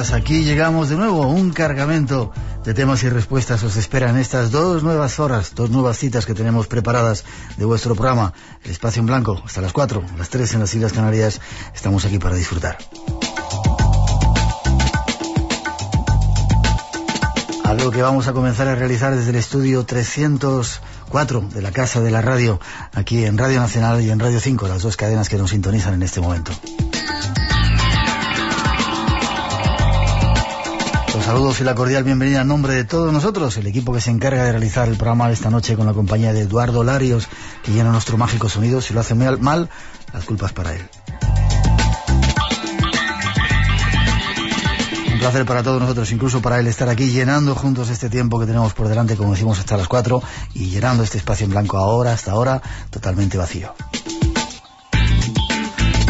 Aquí llegamos de nuevo. Un cargamento de temas y respuestas os espera en estas dos nuevas horas, dos nuevas citas que tenemos preparadas de vuestro programa. El espacio en blanco, hasta las 4, las 3 en las Islas Canarias. Estamos aquí para disfrutar. Algo que vamos a comenzar a realizar desde el estudio 304 de la Casa de la Radio, aquí en Radio Nacional y en Radio 5, las dos cadenas que nos sintonizan en este momento. Saludos y la cordial bienvenida en nombre de todos nosotros, el equipo que se encarga de realizar el programa de esta noche con la compañía de Eduardo Larios, que llena nuestro mágico sonido. Si lo hace mal, las culpas para él. Un placer para todos nosotros, incluso para él, estar aquí llenando juntos este tiempo que tenemos por delante, como decimos, hasta las 4, y llenando este espacio en blanco ahora, hasta ahora, totalmente vacío.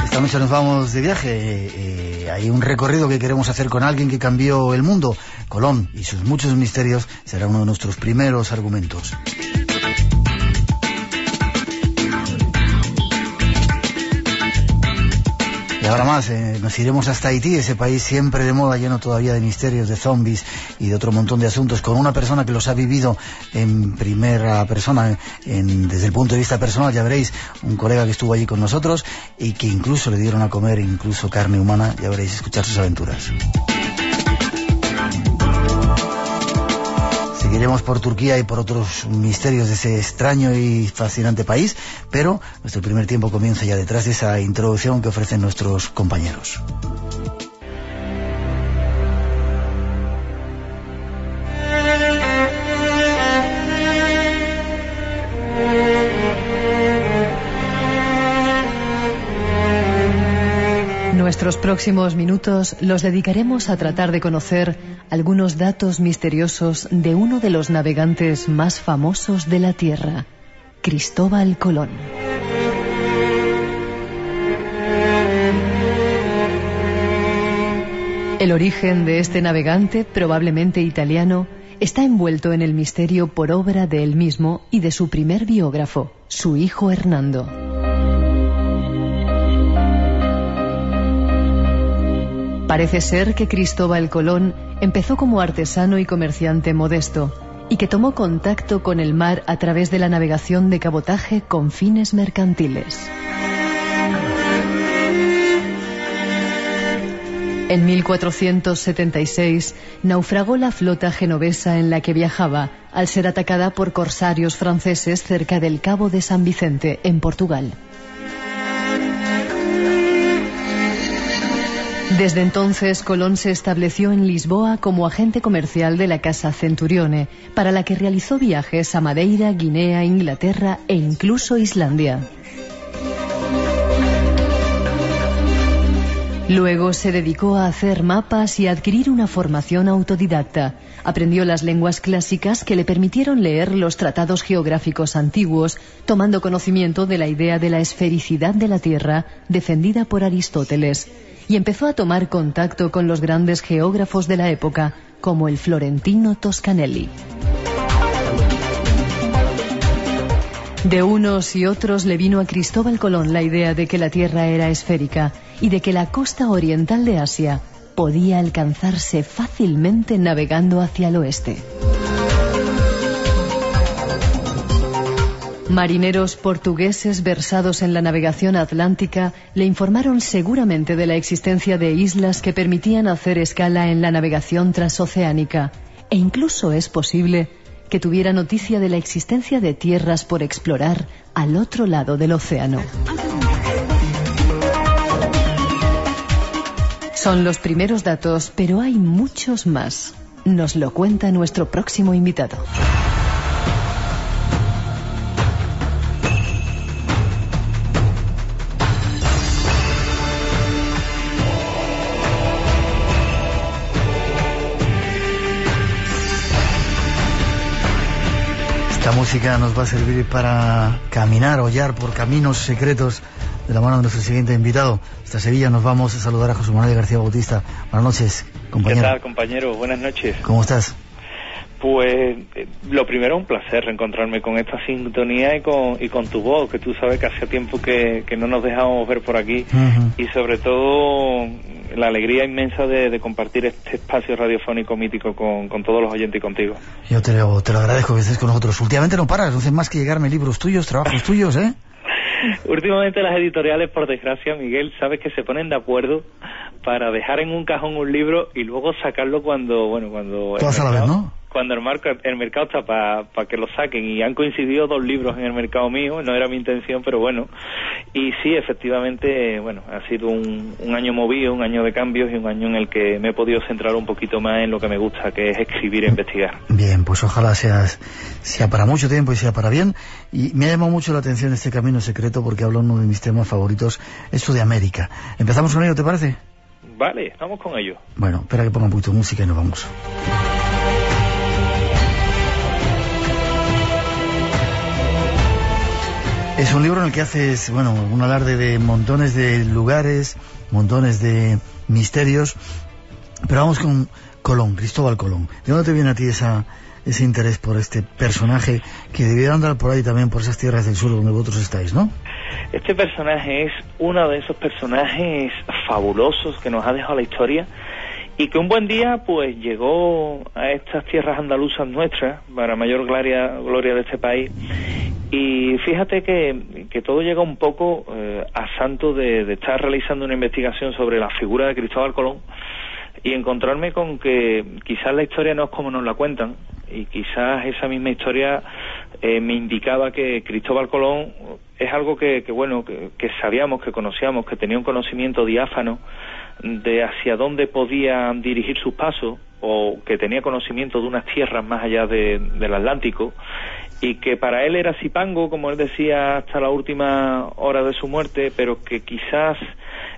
Esta noche nos vamos de viaje. eh, hay un recorrido que queremos hacer con alguien que cambió el mundo. Colón y sus muchos misterios será uno de nuestros primeros argumentos. Y ahora más, eh, nos iremos hasta Haití, ese país siempre de moda, lleno todavía de misterios, de zombies y de otro montón de asuntos, con una persona que los ha vivido en primera persona, desde el punto de vista personal, ya veréis, un colega que estuvo allí con nosotros y que incluso le dieron a comer incluso carne humana, ya veréis, escuchar sus aventuras. Seguiremos por Turquía y por otros misterios de ese extraño y fascinante país, pero nuestro primer tiempo comienza ya detrás de esa introducción que ofrecen nuestros compañeros. Nuestros próximos minutos los dedicaremos a tratar de conocer algunos datos misteriosos de uno de los navegantes más famosos de la Tierra, Cristóbal Colón. El origen de este navegante, probablemente italiano, está envuelto en el misterio por obra de él mismo y de su primer biógrafo, su hijo Hernando. Parece ser que Cristóbal Colón empezó como artesano y comerciante modesto y que tomó contacto con el mar a través de la navegación de cabotaje con fines mercantiles. En 1476 naufragó la flota genovesa en la que viajaba al ser atacada por corsarios franceses cerca del Cabo de San Vicente, en Portugal. Desde entonces, Colón se estableció en Lisboa como agente comercial de la Casa Centurione, para la que realizó viajes a Madeira, Guinea, Inglaterra e incluso Islandia. Luego se dedicó a hacer mapas y adquirir una formación autodidacta. Aprendió las lenguas clásicas que le permitieron leer los tratados geográficos antiguos, tomando conocimiento de la idea de la esfericidad de la Tierra defendida por Aristóteles, y empezó a tomar contacto con los grandes geógrafos de la época, como el florentino Toscanelli. De unos y otros le vino a Cristóbal Colón la idea de que la Tierra era esférica y de que la costa oriental de Asia podía alcanzarse fácilmente navegando hacia el oeste. Marineros portugueses versados en la navegación atlántica le informaron seguramente de la existencia de islas que permitían hacer escala en la navegación transoceánica e incluso es posible que tuviera noticia de la existencia de tierras por explorar al otro lado del océano. Son los primeros datos, pero hay muchos más. Nos lo cuenta nuestro próximo invitado. Esta música nos va a servir para caminar, hollar por caminos secretos de la mano de nuestro siguiente invitado. Hasta Sevilla nos vamos a saludar a José Manuel García Bautista. Buenas noches, compañero. ¿Qué tal, compañero? Buenas noches. ¿Cómo estás? Pues eh, lo primero, un placer reencontrarme con esta sintonía y con, y con tu voz, que tú sabes que hace tiempo que, que no nos dejamos ver por aquí. Y sobre todo la alegría inmensa de, de compartir este espacio radiofónico mítico con, con todos los oyentes y contigo. Yo te lo, te lo agradezco que estés con nosotros. Últimamente no paras, no haces más que llegarme libros tuyos, trabajos tuyos, ¿eh? Últimamente las editoriales, por desgracia, Miguel, sabes que se ponen de acuerdo para dejar en un cajón un libro y luego sacarlo cuando, bueno, cuando... Todas a la vez, ¿no? Cuando el, marco, el mercado está para que lo saquen y han coincidido dos libros en el mercado mío, no era mi intención, pero bueno. Y sí, efectivamente, bueno, ha sido un, un año movido, un año de cambios y un año en el que me he podido centrar un poquito más en lo que me gusta, que es escribir e investigar. Bien, pues ojalá sea, sea para mucho tiempo y sea para bien. Y me ha llamado mucho la atención este camino secreto porque habla uno de mis temas favoritos, es Sudamérica. ¿Empezamos con ello, te parece? Vale, vamos con ello. Bueno, espera que ponga un poquito de música y nos vamos. Es un libro en el que haces, bueno, un alarde de montones de lugares, montones de misterios, pero vamos con Colón, Cristóbal Colón. ¿De dónde te viene a ti esa, ese interés por este personaje que debiera andar por ahí también, por esas tierras del sur donde vosotros estáis, ¿no? Este personaje es uno de esos personajes fabulosos que nos ha dejado la historia y que un buen día pues llegó a estas tierras andaluzas nuestras para mayor gloria, gloria de este país. Y fíjate que, que todo llega un poco eh, a santo de, de estar realizando una investigación sobre la figura de Cristóbal Colón y encontrarme con que quizás la historia no es como nos la cuentan y quizás esa misma historia eh, me indicaba que Cristóbal Colón es algo que, que bueno que, que sabíamos que conocíamos que tenía un conocimiento diáfano de hacia dónde podía dirigir sus pasos o que tenía conocimiento de unas tierras más allá de- del Atlántico y que para él era Zipango, como él decía hasta la última hora de su muerte, pero que quizás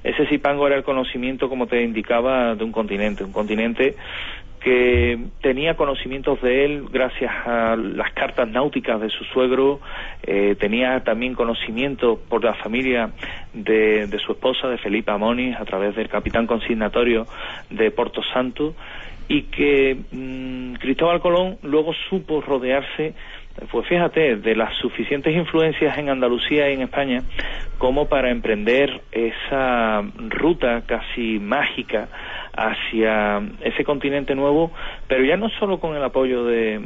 ese Zipango era el conocimiento, como te indicaba, de un continente, un continente que tenía conocimientos de él gracias a las cartas náuticas de su suegro, eh, tenía también conocimiento por la familia de, de su esposa, de Felipa Moniz, a través del capitán consignatorio de Porto Santo, y que mm, Cristóbal Colón luego supo rodearse pues fíjate, de las suficientes influencias en Andalucía y en España como para emprender esa ruta casi mágica hacia ese continente nuevo, pero ya no solo con el apoyo de,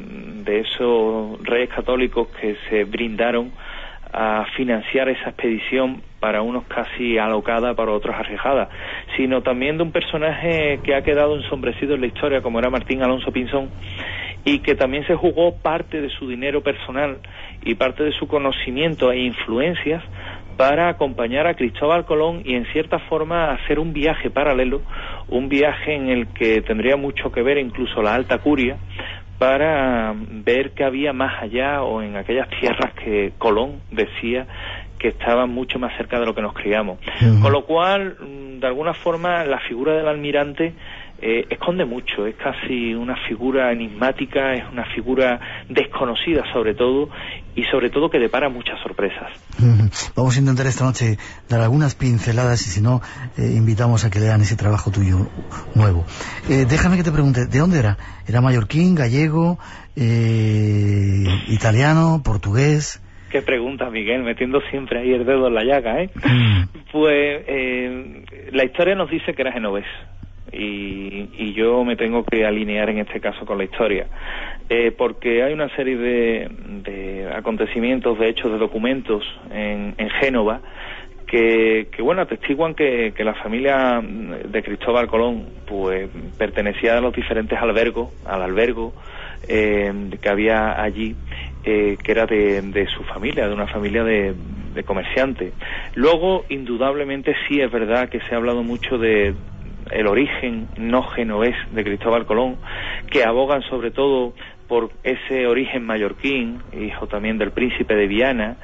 esos reyes católicos que se brindaron a financiar esa expedición para unos casi alocada, para otros arriesgada, sino también de un personaje que ha quedado ensombrecido en la historia, como era Martín Alonso Pinzón, y que también se jugó parte de su dinero personal y parte de su conocimiento e influencias para acompañar a Cristóbal Colón y en cierta forma hacer un viaje paralelo, un viaje en el que tendría mucho que ver incluso la alta curia, para ver qué había más allá o en aquellas tierras que Colón decía que estaban mucho más cerca de lo que nos criamos. Con lo cual, mm, de alguna forma, la figura del almirante eh, esconde mucho, es casi una figura enigmática, es una figura desconocida sobre todo y sobre todo que depara muchas sorpresas. Vamos a intentar esta noche dar algunas pinceladas y si no, eh, invitamos a que lean ese trabajo tuyo nuevo. Eh, déjame que te pregunte, ¿de dónde era? ¿Era mallorquín, gallego, eh, italiano, portugués? Qué pregunta, Miguel, metiendo siempre ahí el dedo en la llaga, ¿eh? Mm. Pues eh, la historia nos dice que era genovés. Y, y, yo me tengo que alinear en este caso con la historia, eh, porque hay una serie de, de, acontecimientos, de hechos, de documentos en, en Génova que, que, bueno atestiguan que, la familia de Cristóbal Colón pues pertenecía a los diferentes albergos, al albergo eh, que había allí, eh, que era de, de, su familia, de una familia de, de comerciantes. Luego, indudablemente sí es verdad que se ha hablado mucho de el origen no genovés de Cristóbal Colón, que abogan sobre todo por ese origen mallorquín, hijo también del príncipe de Viana,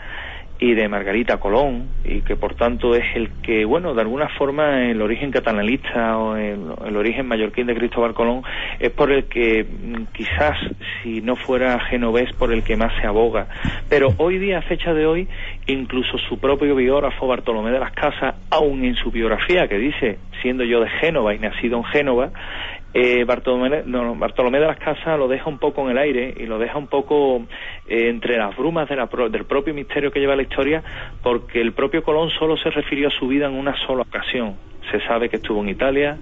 y de Margarita Colón y que por tanto es el que, bueno, de alguna forma el origen catalanista o el, origen mallorquín de Cristóbal Colón es por el que mm, quizás si no fuera genovés por el que más se aboga. Pero hoy día, a fecha de hoy, incluso su propio biógrafo Bartolomé de las Casas, aún en su biografía que dice, siendo yo de Génova y nacido en Génova, eh, Bartolomé, no, Bartolomé, de las Casas lo deja un poco en el aire y lo deja un poco eh, entre las brumas del propio misterio que lleva la historia, porque el propio Colón solo se refirió a su vida en una sola ocasión. Se sabe que estuvo en Italia,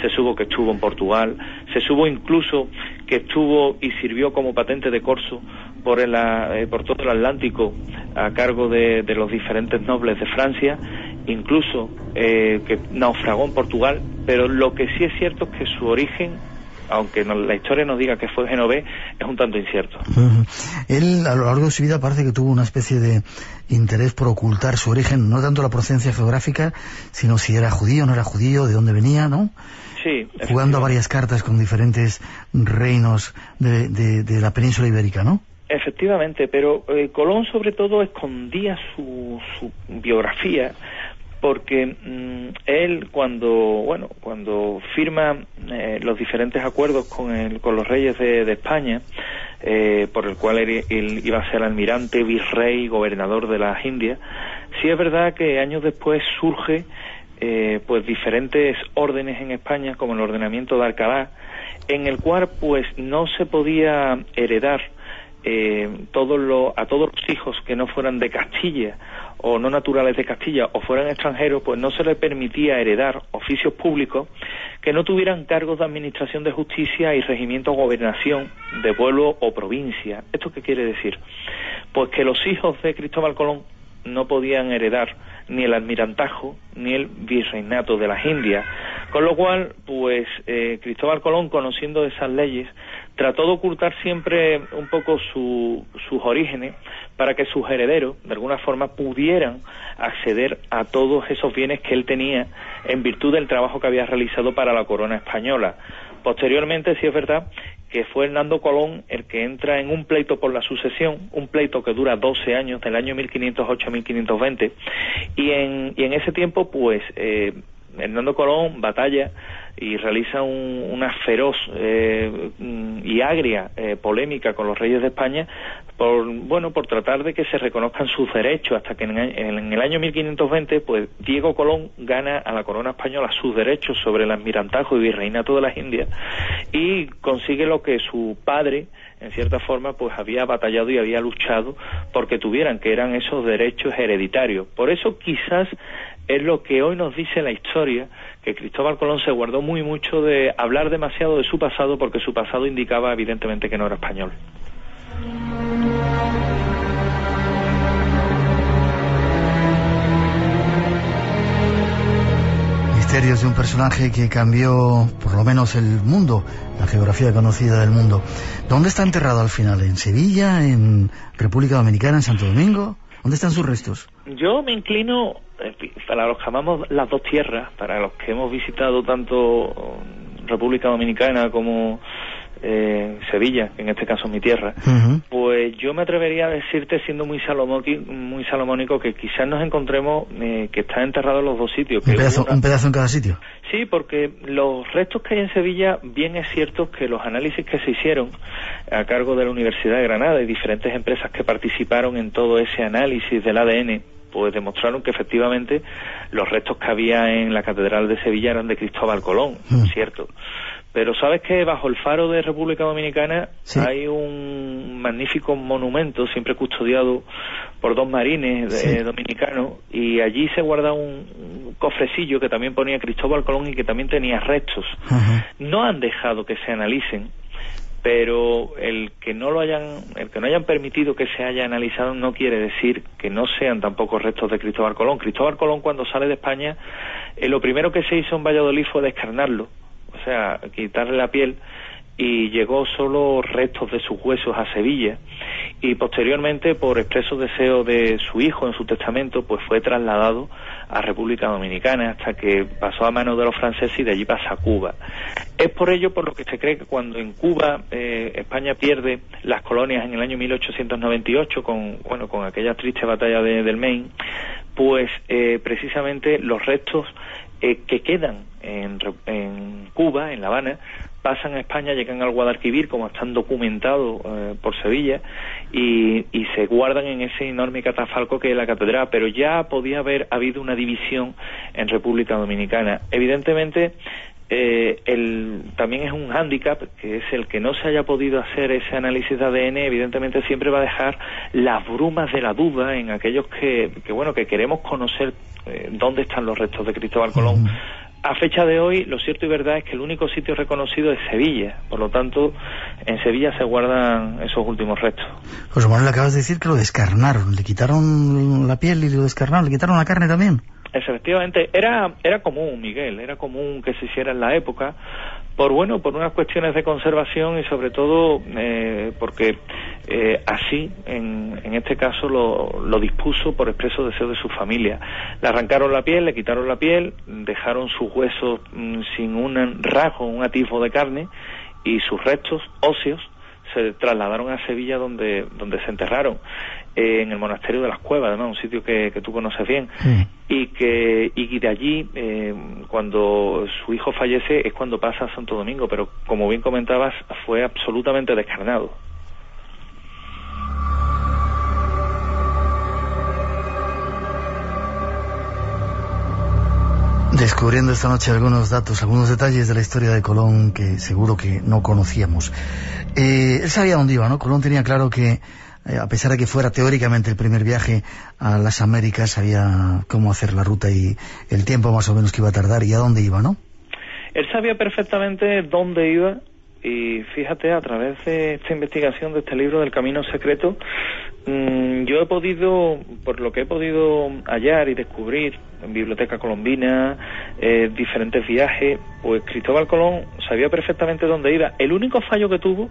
se supo que estuvo en Portugal, se supo incluso que estuvo y sirvió como patente de corso por, el, eh, por todo el Atlántico a cargo de, de los diferentes nobles de Francia incluso eh, que naufragó en Portugal, pero lo que sí es cierto es que su origen aunque la historia nos diga que fue genovés, es un tanto incierto. Él, a lo largo de su vida, parece que tuvo una especie de interés por ocultar su origen, no tanto la procedencia geográfica, sino si era judío, no era judío, de dónde venía, ¿no? Sí. Jugando a varias cartas con diferentes reinos de, de, la península ibérica, ¿no? Efectivamente, pero eh, Colón sobre todo escondía su, su biografía porque mm, él cuando bueno cuando firma eh, los diferentes acuerdos con el, con los reyes de, España eh, por el cual él, iba a ser almirante virrey gobernador de las Indias sí es verdad que años después surge eh, pues diferentes órdenes en España como el ordenamiento de Alcalá en el cual pues no se podía heredar eh, todos a todos los hijos que no fueran de Castilla o no naturales de Castilla o fueran extranjeros, pues no se les permitía heredar oficios públicos que no tuvieran cargos de administración de justicia y regimiento o gobernación de pueblo o provincia. ¿Esto qué quiere decir? Pues que los hijos de Cristóbal Colón no podían heredar ni el almirantajo ni el virreinato de las Indias. Con lo cual, pues eh, Cristóbal Colón, conociendo esas leyes, trató de ocultar siempre un poco sus orígenes para que sus herederos, de alguna forma, pudieran acceder a todos esos bienes que él tenía en virtud del trabajo que había realizado para la corona española. Posteriormente, sí es verdad que fue Hernando Colón el que entra en un pleito por la sucesión, un pleito que dura 12 años, del año 1508 a 1520, y en, y en ese tiempo, pues, eh, Hernando Colón batalla y realiza una feroz eh, y agria eh, polémica con los reyes de España por bueno por tratar de que se reconozcan sus derechos hasta que en, el año 1520 pues Diego Colón gana a la corona española sus derechos sobre el almirantajo y virreinato de las Indias y consigue lo que su padre en cierta forma pues había batallado y había luchado porque tuvieran que eran esos derechos hereditarios. Por eso quizás es lo que hoy nos dice la historia, que Cristóbal Colón se guardó muy mucho de hablar demasiado de su pasado porque su pasado indicaba evidentemente que no era español. Misterios de un personaje que cambió por lo menos el mundo, la geografía conocida del mundo. ¿Dónde está enterrado al final? ¿En Sevilla? ¿En República Dominicana? ¿En Santo Domingo? ¿Dónde están sus restos? Yo me inclino, para los que amamos las dos tierras, para los que hemos visitado tanto República Dominicana como eh, Sevilla, que en este caso es mi tierra, pues yo me atrevería a decirte, siendo muy, muy salomónico, que quizás nos encontremos eh, que está enterrado en los dos sitios. ¿Un pedazo, ¿Un pedazo en cada sitio? Sí, porque los restos que hay en Sevilla, bien es cierto que los análisis que se hicieron a cargo de la Universidad de Granada y diferentes empresas que participaron en todo ese análisis del ADN, pues demostraron que efectivamente los restos que había en la Catedral de Sevilla eran de Cristóbal Colón, Mm. cierto. Pero sabes que bajo el faro de República Dominicana Sí. hay un magnífico monumento siempre custodiado por dos marines Sí. eh, dominicanos y allí se guarda un, un cofrecillo que también ponía Cristóbal Colón y que también tenía restos. Ajá. No han dejado que se analicen, pero el que no lo hayan, el que no hayan permitido que se haya analizado no quiere decir que no sean tampoco restos de Cristóbal Colón. Cristóbal Colón cuando sale de España, eh, lo primero que se hizo en Valladolid fue descarnarlo, o sea, quitarle la piel y llegó solo restos de sus huesos a Sevilla y posteriormente por expreso deseo de su hijo en su testamento pues fue trasladado a República Dominicana hasta que pasó a manos de los franceses y de allí pasa a Cuba. Es por ello por lo que se cree que cuando en Cuba eh, España pierde las colonias en el año 1898 con bueno con aquella triste batalla de- del Maine, pues eh, precisamente los restos eh, que quedan en, en Cuba, en La Habana, pasan a España, llegan al Guadalquivir, como están documentados eh, por Sevilla, y, y se guardan en ese enorme catafalco que es la catedral, pero ya podía haber habido una división en República Dominicana. Evidentemente, eh, el, también es un hándicap, que es el que no se haya podido hacer ese análisis de ADN, evidentemente siempre va a dejar las brumas de la duda en aquellos que, que bueno, que queremos conocer eh, dónde están los restos de Cristóbal Colón. A fecha de hoy, lo cierto y verdad es que el único sitio reconocido es Sevilla. Por lo tanto, en Sevilla se guardan esos últimos restos. José Manuel, acabas de decir que lo descarnaron, le quitaron la piel y lo descarnaron, le quitaron la carne también. Efectivamente, era, era común, Miguel, era común que se hiciera en la época, por bueno, por unas cuestiones de conservación y sobre todo eh, porque eh, así, en, en este caso, lo, lo dispuso por expreso deseo de su familia. Le arrancaron la piel, le quitaron la piel, dejaron sus huesos mm, sin un rasgo, un atisbo de carne y sus restos óseos se trasladaron a Sevilla donde, donde se enterraron, eh, en el monasterio de las Cuevas, además, un sitio que, que tú conoces bien Sí. y que y de allí eh, cuando su hijo fallece es cuando pasa a Santo Domingo pero como bien comentabas fue absolutamente descarnado Descubriendo esta noche algunos datos, algunos detalles de la historia de Colón que seguro que no conocíamos. Eh, él sabía dónde iba, ¿no? Colón tenía claro que, eh, a pesar de que fuera teóricamente el primer viaje a las Américas, sabía cómo hacer la ruta y el tiempo más o menos que iba a tardar y a dónde iba, ¿no? él sabía perfectamente dónde iba y fíjate a través de esta investigación de este libro del Camino Secreto mm, yo he podido por lo que he podido hallar y descubrir en biblioteca colombina eh, diferentes viajes pues Cristóbal Colón sabía perfectamente dónde iba el único fallo que tuvo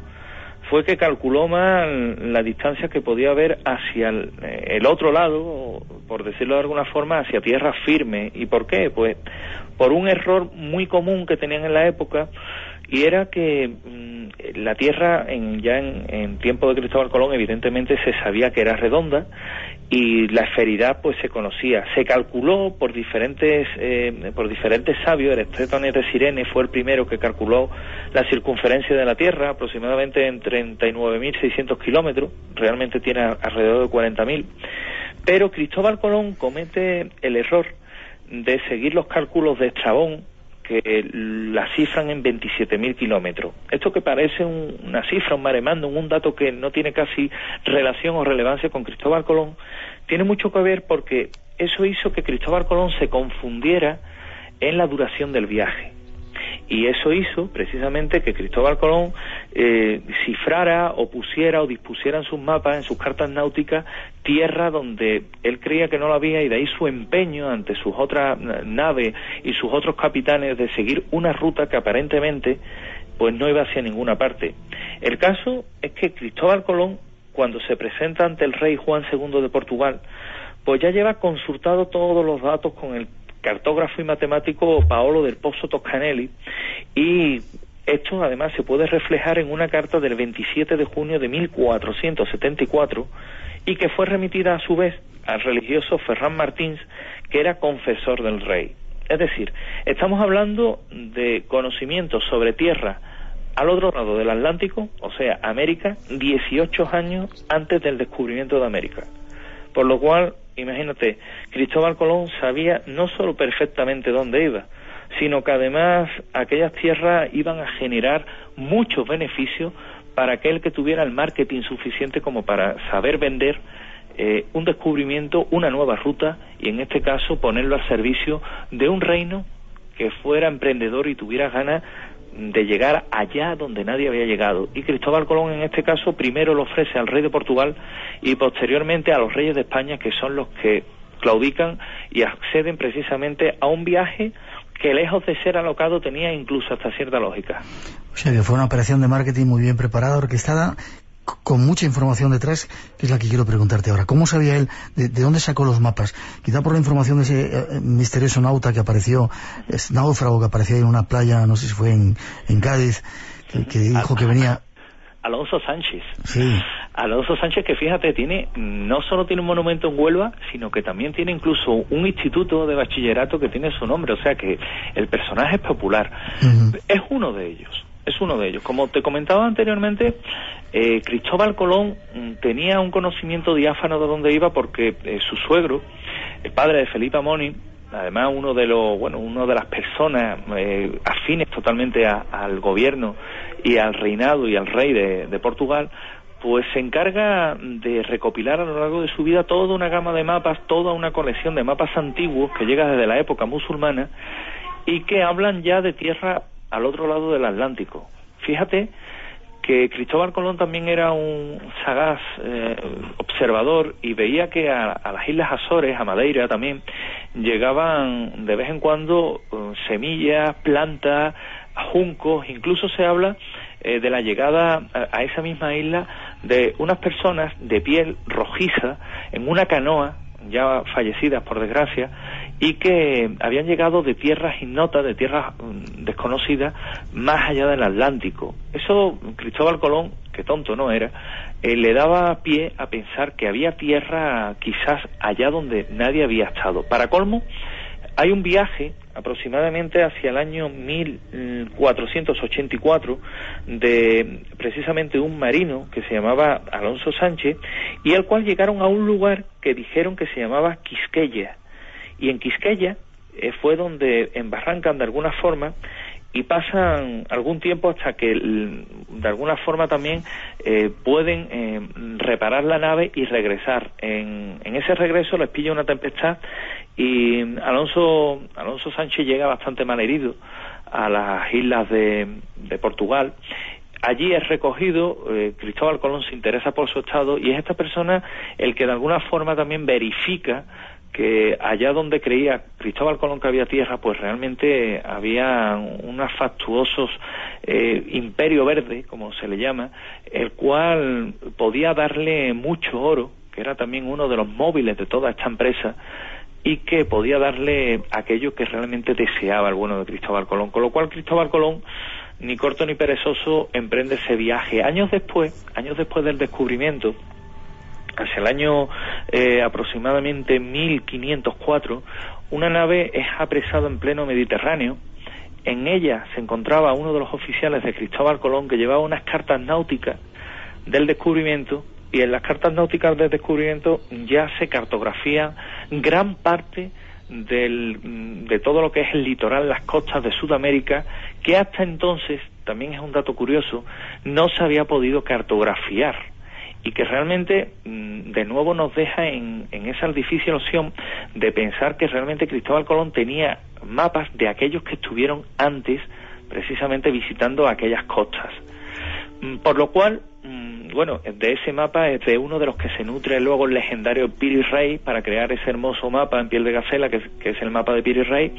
fue que calculó mal la distancia que podía haber hacia el, eh, el otro lado, por decirlo de alguna forma, hacia tierra firme. ¿Y por qué? Pues por un error muy común que tenían en la época, y era que mm, la tierra, en, ya en, en tiempo de Cristóbal Colón, evidentemente se sabía que era redonda, y la esferidad pues se conocía. Se calculó por diferentes eh, por diferentes sabios, Eratosthenes de Sirene fue el primero que calculó la circunferencia de la Tierra, aproximadamente en 39.600 kilómetros, realmente tiene alrededor de 40.000, pero Cristóbal Colón comete el error de seguir los cálculos de Estrabón, que la cifran en 27.000 kilómetros. Esto que parece un- una cifra, un maremándum, un dato que no tiene casi relación o relevancia con Cristóbal Colón, tiene mucho que ver porque eso hizo que Cristóbal Colón se confundiera en la duración del viaje. Y eso hizo precisamente que Cristóbal Colón eh, cifrara o pusiera o dispusiera en sus mapas, en sus cartas náuticas, tierra donde él creía que no la había y de ahí su empeño ante sus otras naves y sus otros capitanes de seguir una ruta que aparentemente pues no iba hacia ninguna parte. El caso es que Cristóbal Colón, cuando se presenta ante el rey Juan II de Portugal, pues ya lleva consultado todos los datos con el cartógrafo y matemático Paolo del Pozzo Toscanelli y esto además se puede reflejar en una carta del 27 de junio de 1474 y que fue remitida a su vez al religioso Ferran Martins que era confesor del rey. Es decir, estamos hablando de conocimientos sobre tierra al otro lado del Atlántico, o sea, América, 18 años antes del descubrimiento de América. Por lo cual, imagínate, Cristóbal Colón sabía no solo perfectamente dónde iba, sino que además aquellas tierras iban a generar muchos beneficios para aquel que tuviera el marketing suficiente como para saber vender eh, un descubrimiento, una nueva ruta y en este caso ponerlo al servicio de un reino que fuera emprendedor y tuviera ganas de llegar allá donde nadie había llegado. Y Cristóbal Colón en este caso primero lo ofrece al rey de Portugal y posteriormente a los reyes de España que son los que claudican y acceden precisamente a un viaje que lejos de ser alocado tenía incluso hasta cierta lógica. O sea que fue una operación de marketing muy bien preparada, orquestada, con mucha información detrás, que es la que quiero preguntarte ahora. ¿Cómo sabía él? ¿De, dónde sacó los mapas? Quizá por la información de ese eh, misterioso nauta que apareció, es náufrago que apareció en una playa, no sé si fue en, Cádiz, que, dijo que venía... Alonso Sánchez. Sí. Alonso Sánchez que fíjate tiene no solo tiene un monumento en Huelva, sino que también tiene incluso un instituto de bachillerato que tiene su nombre, o sea que el personaje es popular. Es uno de ellos es uno de ellos. Como te comentaba anteriormente, eh, Cristóbal Colón mm, tenía un conocimiento diáfano de dónde iba porque eh, su suegro, el padre de Felipe Amoni, además uno de los, bueno, uno de las personas eh, afines totalmente al gobierno y al reinado y al rey de, Portugal, pues se encarga de recopilar a lo largo de su vida toda una gama de mapas, toda una colección de mapas antiguos que llega desde la época musulmana y que hablan ya de tierra al otro lado del Atlántico. Fíjate que Cristóbal Colón también era un sagaz eh, observador y veía que a, las Islas Azores, a Madeira también, llegaban de vez en cuando eh, semillas, plantas, juncos, incluso se habla eh, de la llegada a, esa misma isla de unas personas de piel rojiza en una canoa, ya fallecidas por desgracia, y que habían llegado de tierras ignotas, de tierras mm, desconocidas, más allá del Atlántico. Eso Cristóbal Colón, que tonto no era, eh, le daba pie a pensar que había tierra quizás allá donde nadie había estado. Para colmo, hay un viaje aproximadamente hacia el año 1484 de precisamente un marino que se llamaba Alonso Sánchez y al cual llegaron a un lugar que dijeron que se llamaba Quisqueya y en Quisqueya eh, fue donde embarrancan de alguna forma y pasan algún tiempo hasta que de alguna forma también eh, pueden eh, reparar la nave y regresar. En, ese regreso les pilla una tempestad y Alonso, Alonso Sánchez llega bastante mal herido a las islas de, de Portugal allí es recogido, Cristóbal Colón se interesa por su estado y es esta persona el que de alguna forma también verifica que allá donde creía Cristóbal Colón que había tierra, pues realmente había unos fastuosos eh, imperio verde, como se le llama, el cual podía darle mucho oro, que era también uno de los móviles de toda esta empresa, y que podía darle aquello que realmente deseaba el bueno de Cristóbal Colón. Con lo cual Cristóbal Colón, ni corto ni perezoso, emprende ese viaje. Años después, años después del descubrimiento, hacia el año eh, aproximadamente 1504, una nave es apresada en pleno Mediterráneo. En ella se encontraba uno de los oficiales de Cristóbal Colón que llevaba unas cartas náuticas del descubrimiento y en las cartas náuticas del descubrimiento ya se cartografía gran parte del, de todo lo que es el litoral, las costas de Sudamérica, que hasta entonces, también es un dato curioso, no se había podido cartografiar y que realmente mm, de nuevo nos deja en, esa difícil opción de pensar que realmente Cristóbal Colón tenía mapas de aquellos que estuvieron antes precisamente visitando aquellas costas. Mm, por lo cual, mm, bueno, de ese mapa es de uno de los que se nutre luego el legendario Piri Rey para crear ese hermoso mapa en piel de gacela que es, el mapa de Piri Rey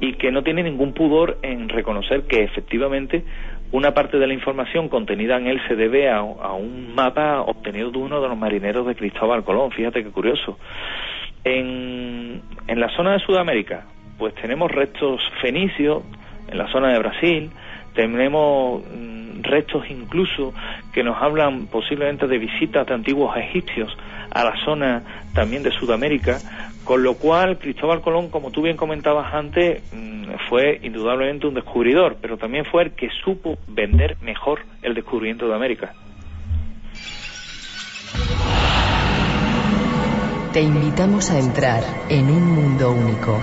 y que no tiene ningún pudor en reconocer que efectivamente una parte de la información contenida en él se debe a, un mapa obtenido de uno de los marineros de Cristóbal Colón. Fíjate qué curioso. En, en la zona de Sudamérica, pues tenemos restos fenicios, en la zona de Brasil, tenemos mm, restos incluso que nos hablan posiblemente de visitas de antiguos egipcios a la zona también de Sudamérica, con lo cual Cristóbal Colón, como tú bien comentabas antes, mm, fue indudablemente un descubridor, pero también fue el que supo vender mejor el descubrimiento de América. te invitamos a entrar en un mundo único.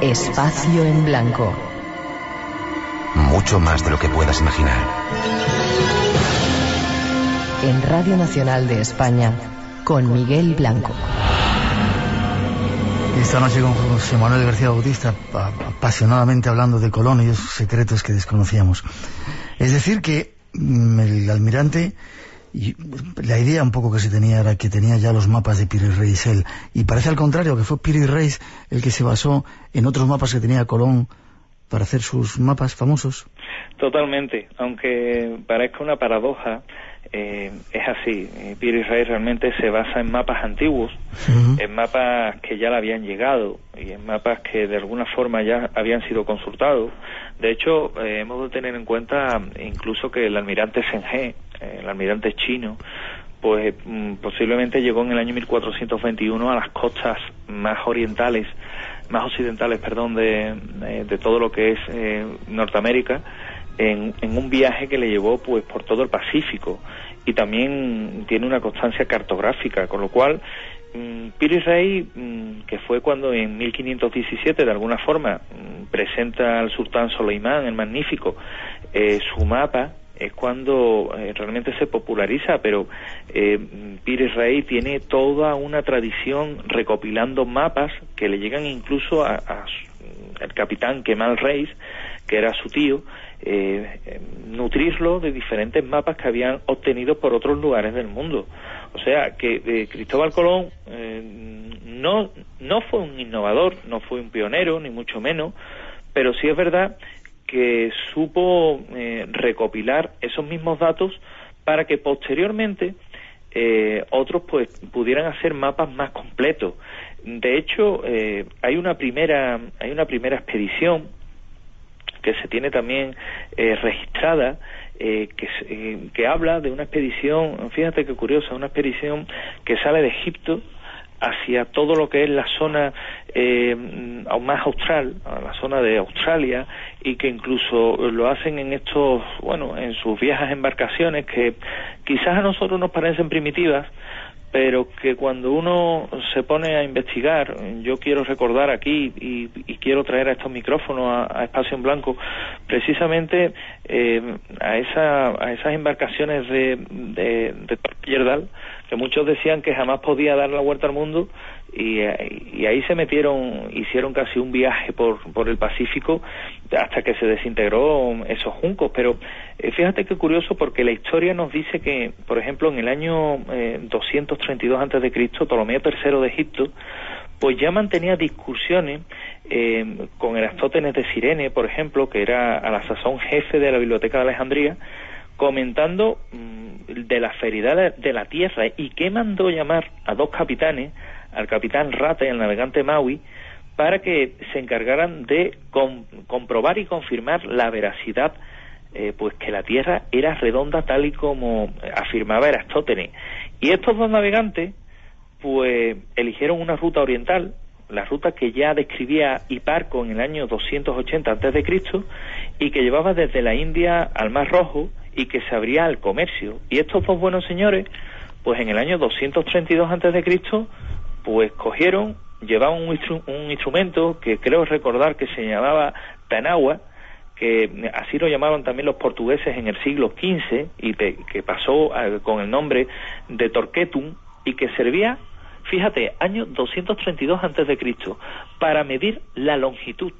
Espacio en blanco. Mucho más de lo que puedas imaginar. En Radio Nacional de España, con Miguel Blanco. Esta noche con José Manuel García Bautista, apasionadamente hablando de Colón y de sus secretos que desconocíamos. Es decir, que mm, el almirante la idea un poco que se tenía era que tenía ya los mapas de Piri Reis él. Y parece al contrario, que fue Piri Reis el que se basó en otros mapas que tenía Colón para hacer sus mapas famosos. Totalmente, aunque parezca una paradoja, eh, es así. Eh, Piri Reis realmente se basa en mapas antiguos, en mapas que ya le habían llegado y en mapas que de alguna forma ya habían sido consultados. De hecho, eh, hemos de tener en cuenta incluso que el almirante Senhe, el almirante chino, pues mm, posiblemente llegó en el año 1421 a las costas más orientales, más occidentales, perdón, de, de, todo lo que es eh, Norteamérica, en, un viaje que le llevó pues por todo el Pacífico. Y también tiene una constancia cartográfica, con lo cual mm, Piri Rey, mm, que fue cuando en 1517 de alguna forma presenta al sultán Soleimán el Magnífico eh, su mapa es cuando eh, realmente se populariza, pero eh, Pires Rey tiene toda una tradición recopilando mapas que le llegan incluso a, al capitán Kemal Reis, que era su tío, eh, nutrirlo de diferentes mapas que habían obtenido por otros lugares del mundo. O sea que eh, Cristóbal Colón no, no fue un innovador, no fue un pionero, ni mucho menos, pero sí es verdad que supo eh, recopilar esos mismos datos para que posteriormente eh, otros pues pudieran hacer mapas más completos. De hecho, eh, hay una primera hay una primera expedición que se tiene también registrada que, que habla de una expedición, fíjate qué curiosa, una expedición que sale de Egipto hacia todo lo que es la zona eh, aún más austral, la zona de Australia, y que incluso lo hacen en estos, bueno, en sus viejas embarcaciones que quizás a nosotros nos parecen primitivas, pero que cuando uno se pone a investigar, yo quiero recordar aquí y, quiero traer a estos micrófonos a, Espacio en Blanco, precisamente eh, a, esa, a esas embarcaciones de, de, que muchos decían que jamás podía dar la vuelta al mundo y, y, ahí se metieron, hicieron casi un viaje por, por el Pacífico hasta que se desintegró esos juncos. Pero eh, fíjate qué curioso porque la historia nos dice que, por ejemplo, en el año eh, 232 antes de Cristo, Ptolomeo III de Egipto, pues ya mantenía discusiones eh, con Erastótenes de Sirene, por ejemplo, que era a la sazón jefe de la Biblioteca de Alejandría, comentando mm, de la feridad de la tierra y que mandó llamar a dos capitanes, al capitán Rata y al navegante Maui, para que se encargaran de comprobar y confirmar la veracidad, eh, pues que la Tierra era redonda tal y como afirmaba Erastótenes. Y estos dos navegantes, pues eligieron una ruta oriental, la ruta que ya describía Hiparco en el año 280 a.C. y que llevaba desde la India al Mar Rojo y que se abría al comercio. Y estos dos buenos señores, pues en el año 232 antes de Cristo, pues cogieron, llevaban un, un, instrumento que creo recordar que se llamaba tanagua, que así lo llamaban también los portugueses en el siglo XV y que pasó con el nombre de torquetum y que servía, fíjate, año 232 antes de Cristo, para medir la longitud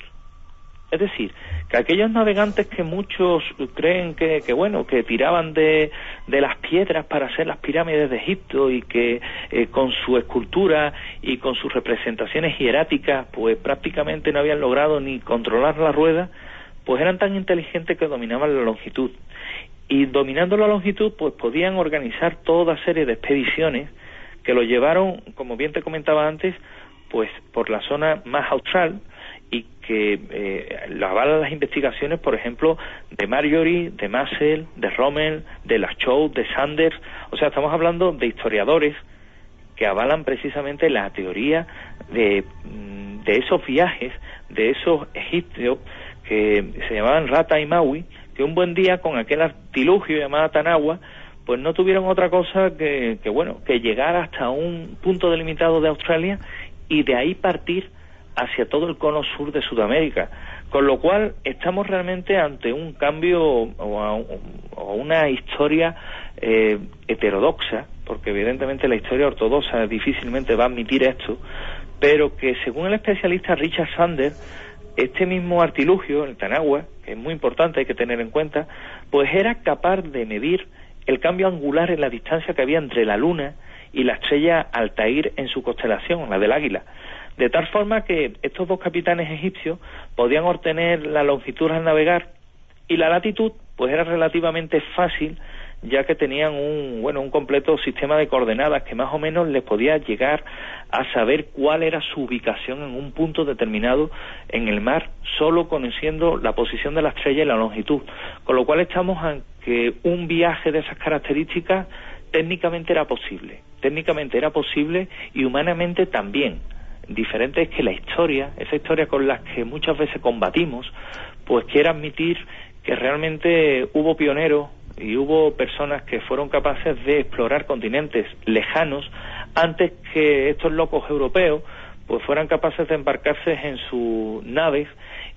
es decir, que aquellos navegantes que muchos creen que, bueno, que tiraban de, de, las piedras para hacer las pirámides de Egipto y que eh, con su escultura y con sus representaciones hieráticas, pues prácticamente no habían logrado ni controlar la rueda, pues eran tan inteligentes que dominaban la longitud. Y dominando la longitud, pues podían organizar toda serie de expediciones que lo llevaron, como bien te comentaba antes, pues por la zona más austral, y que eh, lo avalan las investigaciones, por ejemplo, de Marjorie, de Massel, de Rommel, de Lachow, de Sanders. O sea, estamos hablando de historiadores que avalan precisamente la teoría de, mm, de esos viajes, de esos egipcios que se llamaban Rata y Maui, que un buen día con aquel artilugio llamado Tanagua, pues no tuvieron otra cosa que, que, bueno, que llegar hasta un punto delimitado de Australia y de ahí partir hacia todo el cono sur de Sudamérica. Con lo cual estamos realmente ante un cambio o, una historia eh, heterodoxa, porque evidentemente la historia ortodoxa difícilmente va a admitir esto, pero que según el especialista Richard Sanders, este mismo artilugio, el Tanagua, que es muy importante, hay que tener en cuenta, pues era capaz de medir el cambio angular en la distancia que había entre la Luna y la estrella Altair en su constelación, la del Águila. De tal forma que estos dos capitanes egipcios podían obtener la longitud al navegar y la latitud, pues era relativamente fácil ya que tenían un bueno un completo sistema de coordenadas que más o menos les podía llegar a saber cuál era su ubicación en un punto determinado en el mar solo conociendo la posición de la estrella y la longitud. Con lo cual estamos que un viaje de esas características técnicamente era posible. Técnicamente era posible y humanamente también diferente es que la historia, esa historia con la que muchas veces combatimos, pues quiere admitir que realmente hubo pioneros y hubo personas que fueron capaces de explorar continentes lejanos antes que estos locos europeos pues fueran capaces de embarcarse en sus naves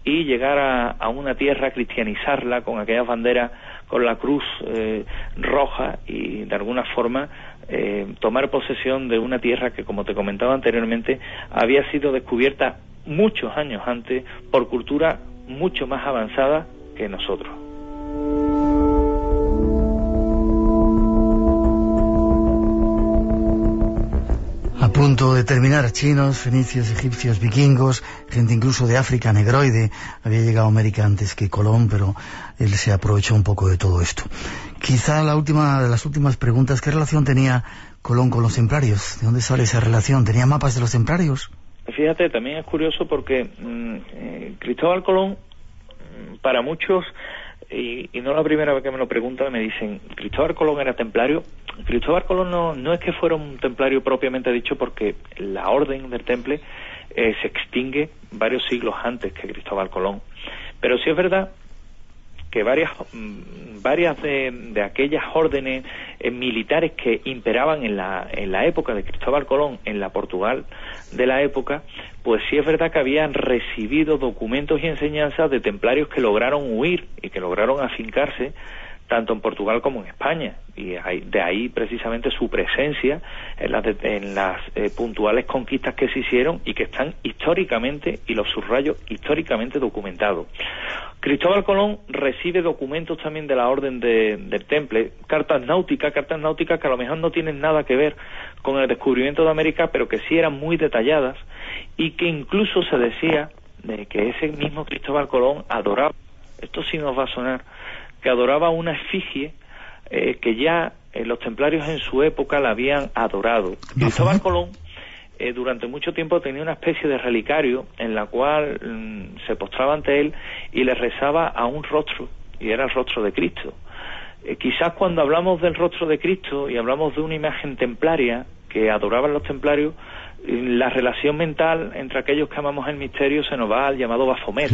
y llegar a, una tierra, cristianizarla con aquellas banderas, con la cruz eh, roja y de alguna forma eh, tomar posesión de una tierra que, como te comentaba anteriormente, había sido descubierta muchos años antes por cultura mucho más avanzada que nosotros. A punto de terminar, chinos, fenicios, egipcios, vikingos, gente incluso de África, negroide, había llegado a América antes que Colón, pero él se aprovechó un poco de todo esto. Quizá la última de las últimas preguntas, ¿qué relación tenía Colón con los templarios? ¿De dónde sale esa relación? ¿Tenía mapas de los templarios? Fíjate, también es curioso porque mm, eh, Cristóbal Colón, mm, para muchos, y, no la primera vez que me lo preguntan, me dicen, ¿Cristóbal Colón era templario? Cristóbal Colón no, no es que fuera un templario propiamente dicho porque la orden del temple eh, se extingue varios siglos antes que Cristóbal Colón. Pero sí es verdad que varias, mm, varias de, aquellas órdenes eh, militares que imperaban en la, en la época de Cristóbal Colón, en la Portugal de la época, pues sí es verdad que habían recibido documentos y enseñanzas de templarios que lograron huir y que lograron afincarse tanto en Portugal como en España y de ahí precisamente su presencia en las, en las eh, puntuales conquistas que se hicieron y que están históricamente y los subrayos históricamente documentados. Cristóbal Colón recibe documentos también de la Orden del Temple, cartas náuticas, cartas náuticas que a lo mejor no tienen nada que ver con el descubrimiento de América, pero que sí eran muy detalladas y que incluso se decía de que ese mismo Cristóbal Colón adoraba, esto sí nos va a sonar, que adoraba una efigie eh, que ya eh, los templarios en su época la habían adorado. Cristóbal Colón eh, durante mucho tiempo tenía una especie de relicario en la cual mm, se postraba ante él y le rezaba a un rostro, y era el rostro de Cristo. quizás cuando hablamos del rostro de Cristo y hablamos de una imagen templaria que adoraban los templarios, la relación mental entre aquellos que amamos el misterio se nos va al llamado Bafomet.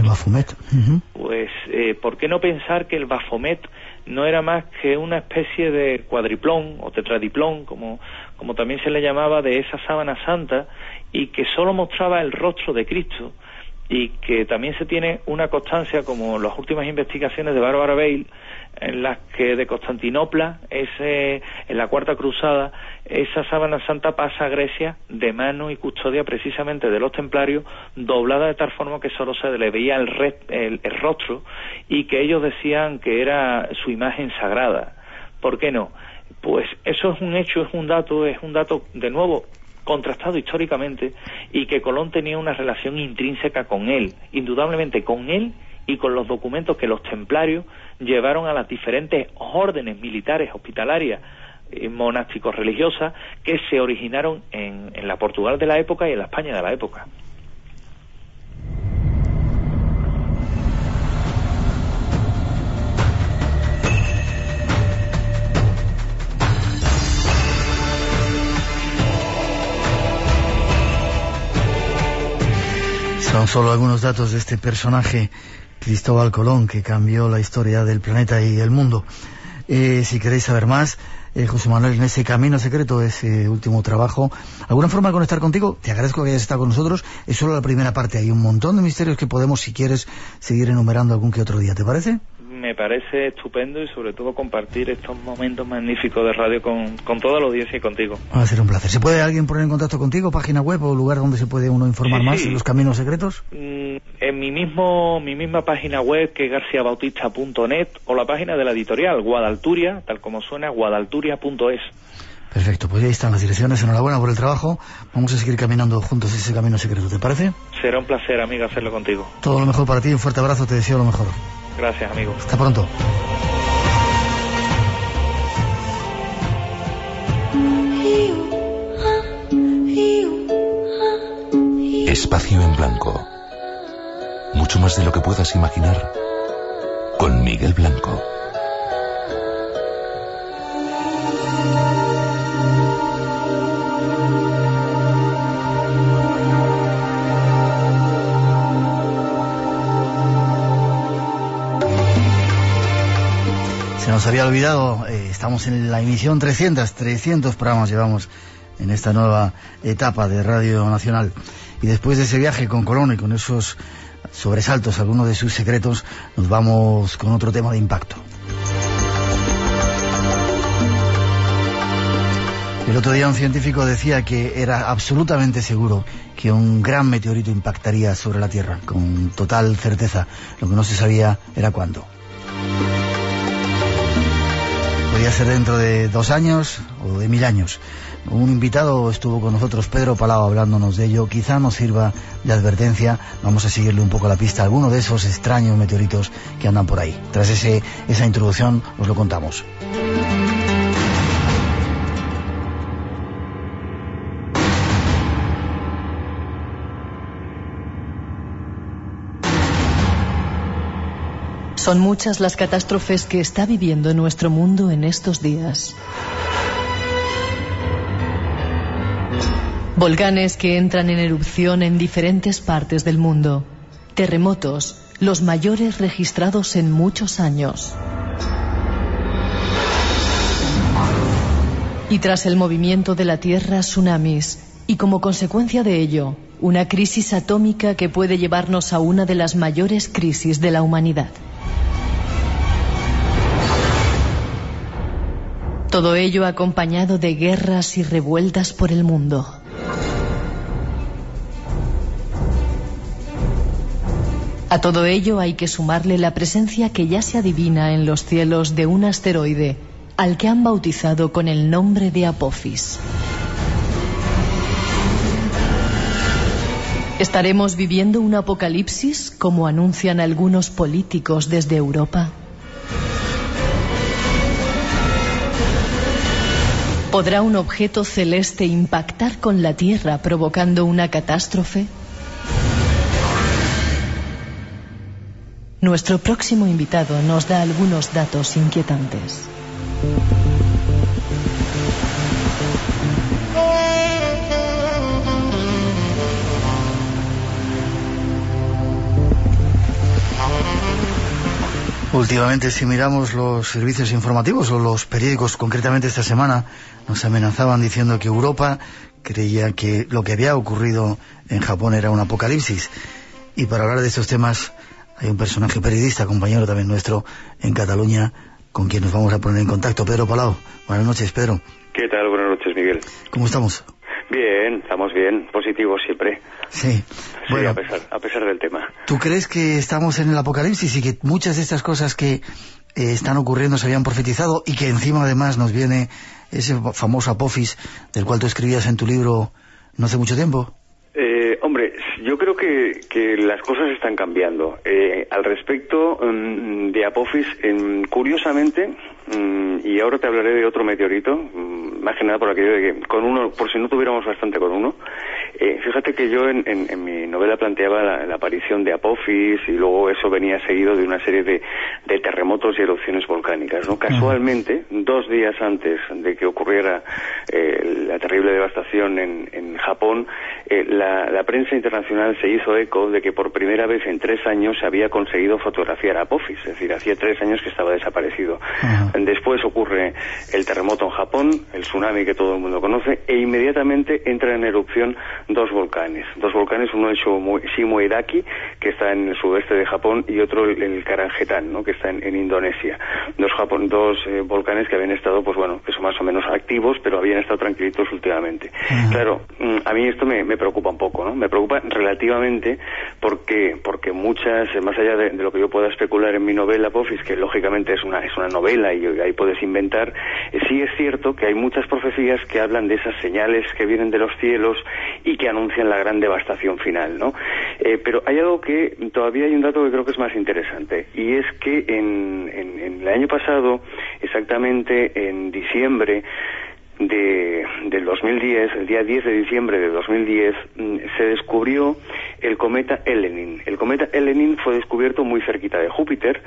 Pues, eh, ¿por qué no pensar que el Bafomet no era más que una especie de cuadriplón o tetradiplón, como, como también se le llamaba, de esa sábana santa, y que solo mostraba el rostro de Cristo? Y que también se tiene una constancia, como las últimas investigaciones de Bárbara Bale, en las que de Constantinopla, ese, en la Cuarta Cruzada, esa sábana santa pasa a Grecia de mano y custodia precisamente de los templarios, doblada de tal forma que solo se le veía el, el, el rostro y que ellos decían que era su imagen sagrada. ¿Por qué no? Pues eso es un hecho, es un dato, es un dato de nuevo contrastado históricamente y que Colón tenía una relación intrínseca con él, indudablemente con él y con los documentos que los templarios llevaron a las diferentes órdenes militares, hospitalarias, eh, monásticos, religiosas, que se originaron en, en la Portugal de la época y en la España de la época. Son solo algunos datos de este personaje, Cristóbal Colón, que cambió la historia del planeta y del mundo. Eh, si queréis saber más, eh, José Manuel, en ese camino secreto, ese último trabajo, ¿alguna forma de conectar contigo? Te agradezco que hayas estado con nosotros. Es solo la primera parte. Hay un montón de misterios que podemos, si quieres, seguir enumerando algún que otro día. ¿Te parece? Me parece estupendo y sobre todo compartir estos momentos magníficos de radio con, con toda la audiencia y contigo. Va a ser un placer. ¿Se puede alguien poner en contacto contigo, página web o lugar donde se puede uno informar Sí, más sí. en los caminos secretos? Mm, En mi mismo mi misma página web que es garciabautista.net o la página de la editorial Guadalturia, tal como suena, guadalturia.es. Perfecto, pues ahí están las direcciones. Enhorabuena por el trabajo. Vamos a seguir caminando juntos ese camino secreto, ¿te parece? Será un placer, amigo, hacerlo contigo. Todo lo mejor para ti, un fuerte abrazo, te deseo lo mejor. Gracias, amigo. Hasta pronto. Espacio en blanco. Mucho más de lo que puedas imaginar. Con Miguel Blanco. Se nos había olvidado, eh, estamos en la emisión 300, 300 programas llevamos en esta nueva etapa de Radio Nacional. Y después de ese viaje con Colón y con esos sobresaltos, algunos de sus secretos, nos vamos con otro tema de impacto. El otro día un científico decía que era absolutamente seguro que un gran meteorito impactaría sobre la Tierra, con total certeza. Lo que no se sabía era cuándo. Podía ser dentro de dos años o de mil años. Un invitado estuvo con nosotros, Pedro Palau, hablándonos de ello. Quizá nos sirva de advertencia. Vamos a seguirle un poco la pista a alguno de esos extraños meteoritos que andan por ahí. Tras ese, esa introducción os lo contamos. Son muchas las catástrofes que está viviendo nuestro mundo en estos días. Volcanes que entran en erupción en diferentes partes del mundo. Terremotos, los mayores registrados en muchos años. Y tras el movimiento de la Tierra, tsunamis. Y como consecuencia de ello, una crisis atómica que puede llevarnos a una de las mayores crisis de la humanidad. Todo ello acompañado de guerras y revueltas por el mundo. A todo ello hay que sumarle la presencia que ya se adivina en los cielos de un asteroide, al que han bautizado con el nombre de Apophis. ¿Estaremos viviendo un apocalipsis como anuncian algunos políticos desde Europa? ¿Podrá un objeto celeste impactar con la Tierra provocando una catástrofe? Nuestro próximo invitado nos da algunos datos inquietantes. Últimamente, si miramos los servicios informativos o los periódicos, concretamente esta semana, nos amenazaban diciendo que Europa creía que lo que había ocurrido en Japón era un apocalipsis. Y para hablar de estos temas hay un personaje periodista, compañero también nuestro en Cataluña, con quien nos vamos a poner en contacto. Pedro Palau. Buenas noches, Pedro. ¿Qué tal? Buenas noches, Miguel. ¿Cómo estamos? Bien, estamos bien, positivos siempre. Sí. Sí, Bueno, a, pesar, a pesar del tema. ¿tú crees que estamos en el apocalipsis y que muchas de estas cosas que eh, están ocurriendo se habían profetizado y que encima además nos viene ese famoso Apophis del cual tú escribías en tu libro no hace mucho tiempo? Eh, hombre, yo creo que, que las cosas están cambiando. Eh, al respecto mm, de Apophis, em, curiosamente, y ahora te hablaré de otro meteorito, mm, más que nada por aquello de que con uno, por si no tuviéramos bastante con uno, eh, fíjate que yo en, mi novela planteaba la, aparición de Apophis y luego eso venía seguido de una serie de, de terremotos y erupciones volcánicas. ¿no? Casualmente, dos días antes de que ocurriera eh, la terrible devastación en, en Japón, eh, la, prensa internacional se hizo eco de que por primera vez en tres años se había conseguido fotografiar Apophis, es decir, hacía tres años que estaba desaparecido. Después ocurre el terremoto en Japón, el tsunami que todo el mundo conoce, e inmediatamente entra en erupción dos volcanes. Dos volcanes, uno el Shimo Iraki, que está en el sudeste de Japón, y otro el, el Karangetán, ¿no? que está en, en Indonesia. Dos, Japón, dos eh, volcanes que habían estado, pues bueno, que son más o menos activos, pero habían estado tranquilitos últimamente. Claro, mm, a mí esto me, me, preocupa un poco, ¿no? Me preocupa relativamente porque, porque muchas, eh, más allá de, de lo que yo pueda especular en mi novela, Pofis, que lógicamente es una, es una novela y ahí puedes inventar, eh, sí es cierto que hay muchas profecías que hablan de esas señales que vienen de los cielos y que anuncian la gran devastación final, ¿no? Eh, pero hay algo que todavía hay un dato que creo que es más interesante y es que en el año pasado, exactamente en diciembre, de, del 2010, el día 10 de diciembre de 2010, mm, se descubrió el cometa Elenin. El cometa Elenin fue descubierto muy cerquita de Júpiter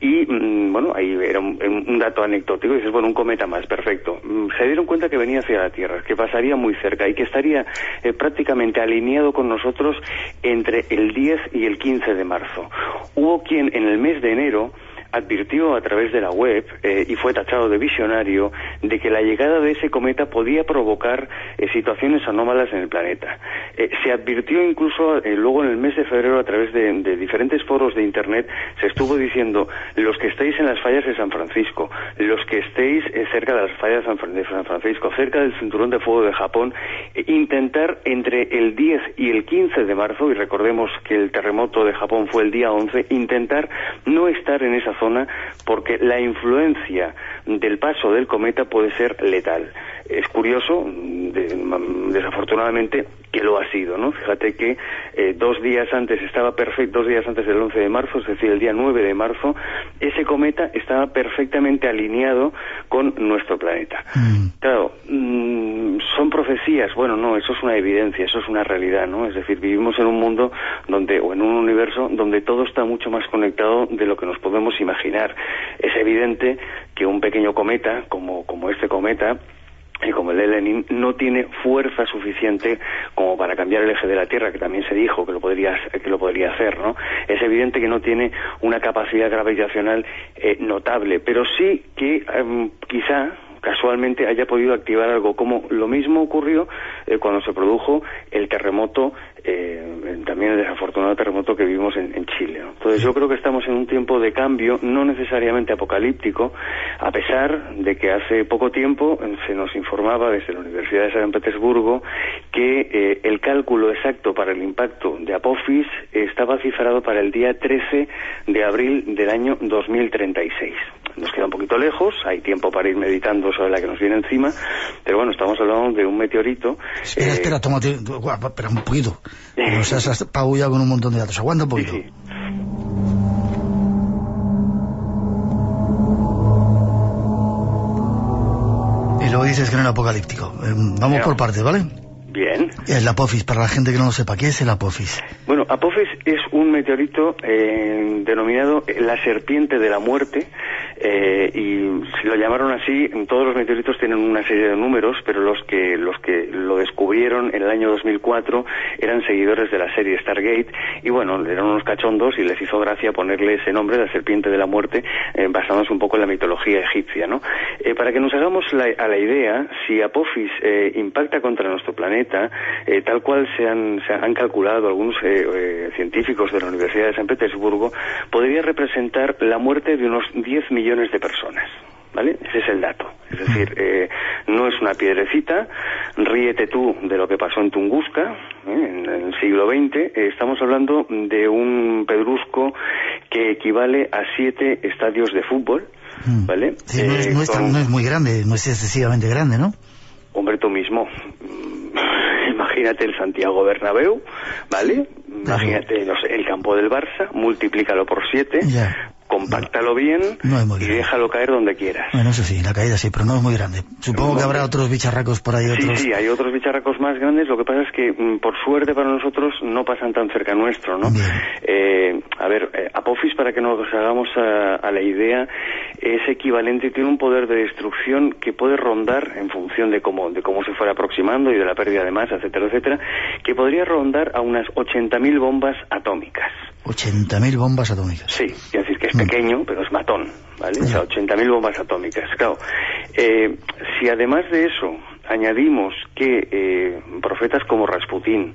y, mm, bueno, ahí era un, un, dato anecdótico, dices, bueno, un cometa más, perfecto. Mm, se dieron cuenta que venía hacia la Tierra, que pasaría muy cerca y que estaría eh, prácticamente alineado con nosotros entre el 10 y el 15 de marzo. Hubo quien en el mes de enero advirtió a través de la web eh, y fue tachado de visionario de que la llegada de ese cometa podía provocar eh, situaciones anómalas en el planeta. Eh, se advirtió incluso luego en el mes de febrero a través de, diferentes foros de internet se estuvo diciendo los que estéis en las fallas de San Francisco, los que estéis cerca de las fallas de San Francisco, cerca del cinturón de fuego de Japón, intentar entre el 10 y el 15 de marzo, y recordemos que el terremoto de Japón fue el día 11, intentar no estar en esa zona porque la influencia del paso del cometa puede ser letal. Es curioso, de, desafortunadamente, que lo ha sido, ¿no? Fíjate que eh, dos días antes estaba perfecto, dos días antes del 11 de marzo, es decir, el día 9 de marzo, ese cometa estaba perfectamente alineado con nuestro planeta. Mm. Claro, mmm, son profecías, bueno, no, eso es una evidencia, eso es una realidad, ¿no? Es decir, vivimos en un mundo donde, o en un universo donde todo está mucho más conectado de lo que nos podemos imaginar. Es evidente que un pequeño cometa, como, como este cometa, y como el Lenin no tiene fuerza suficiente como para cambiar el eje de la Tierra, que también se dijo que lo podría, que lo podría hacer, ¿no? Es evidente que no tiene una capacidad gravitacional eh, notable, pero sí que eh, quizá casualmente haya podido activar algo, como lo mismo ocurrió eh, cuando se produjo el terremoto, eh, también el desafortunado terremoto que vivimos en, en Chile. ¿no? Entonces yo creo que estamos en un tiempo de cambio, no necesariamente apocalíptico, a pesar de que hace poco tiempo eh, se nos informaba desde la Universidad de San Petersburgo que eh, el cálculo exacto para el impacto de Apophis estaba cifrado para el día 13 de abril del año 2036 nos queda un poquito lejos, hay tiempo para ir meditando sobre la que nos viene encima, pero bueno, estamos hablando de un meteorito. Espera, eh... espera, tómate, espera un poquito. No seas pagullado con un montón de datos, aguanta un poquito. Sí, sí. Y luego dices que no era apocalíptico. Eh, vamos por partes, ¿vale? Bien. El Apophis, para la gente que no lo sepa, ¿qué es el Apophis? Bueno, Apophis es un meteorito eh, denominado la serpiente de la muerte, eh, y si lo llamaron así, todos los meteoritos tienen una serie de números, pero los que los que lo descubrieron en el año 2004 eran seguidores de la serie Stargate y bueno, eran unos cachondos y les hizo gracia ponerle ese nombre, la serpiente de la muerte, eh, basándose un poco en la mitología egipcia, ¿no? Eh, para que nos hagamos la, a la idea, si Apophis eh, impacta contra nuestro planeta, eh, tal cual se han, se han calculado algunos científicos de la Universidad de San Petersburgo, podría representar la muerte de unos 10 millones de personas. ¿Vale? Ese es el dato. Es decir, eh, no es una piedrecita, ríete tú de lo que pasó en Tunguska ¿eh? en, en, el siglo XX. Eh, estamos hablando de un pedrusco que equivale a siete estadios de fútbol, ¿vale? Sí, no, es, no, es tan, no, es, muy grande, no es excesivamente grande, ¿no? Hombre, tú mismo. Imagínate el Santiago Bernabéu, ¿vale? Imagínate, no sé, el campo del Barça, multiplícalo por siete. Yeah compactalo bien y déjalo caer donde quieras. Bueno, eso sí, la caída sí, pero no es muy grande. Supongo que habrá otros bicharracos por ahí. Otros... Sí, sí, hay otros bicharracos más grandes. Lo que pasa es que, mm, por suerte para nosotros, no pasan tan cerca nuestro, ¿no? Eh, a ver, eh, Apophis, para que nos hagamos a, la idea, es equivalente, tiene un poder de destrucción que puede rondar, en función de cómo, de cómo se fuera aproximando y de la pérdida de masa, etcétera, etcétera, que podría rondar a unas 80.000 bombas atómicas. 80.000 bombas atómicas. Sí, es decir, que es mm. pequeño, pero es matón, ¿vale? O sea, 80.000 bombas atómicas. Claro, eh, si además de eso añadimos que eh, profetas como Rasputín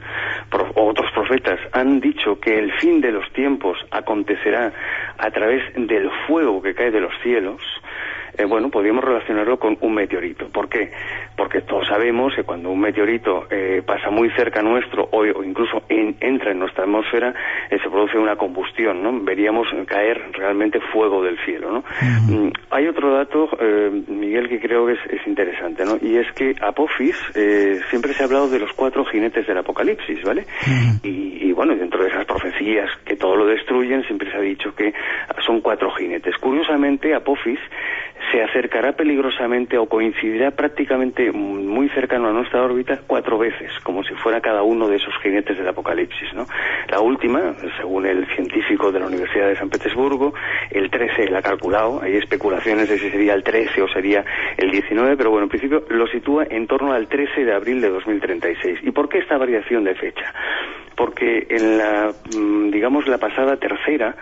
o otros profetas han dicho que el fin de los tiempos acontecerá a través del fuego que cae de los cielos, eh, bueno, podríamos relacionarlo con un meteorito. ¿Por qué? Porque todos sabemos que cuando un meteorito eh, pasa muy cerca nuestro o, incluso entra en nuestra atmósfera, eh, se produce una combustión, ¿no? Veríamos caer realmente fuego del cielo, ¿no? Mm, hay otro dato, Miguel, que creo que es, interesante, ¿no? Y es que Apophis siempre se ha hablado de los cuatro jinetes del Apocalipsis, ¿vale? y, y bueno, dentro de esas profecías que todo lo destruyen, siempre se ha dicho que son cuatro jinetes. Curiosamente, Apophis se acercará peligrosamente o coincidirá prácticamente muy cercano a nuestra órbita cuatro veces, como si fuera cada uno de esos jinetes del apocalipsis. ¿no? La última, según el científico de la Universidad de San Petersburgo, el 13 la ha calculado, hay especulaciones de si sería el 13 o sería el 19, pero bueno, en principio lo sitúa en torno al 13 de abril de 2036. ¿Y por qué esta variación de fecha? Porque en la, mm, digamos, la pasada tercera,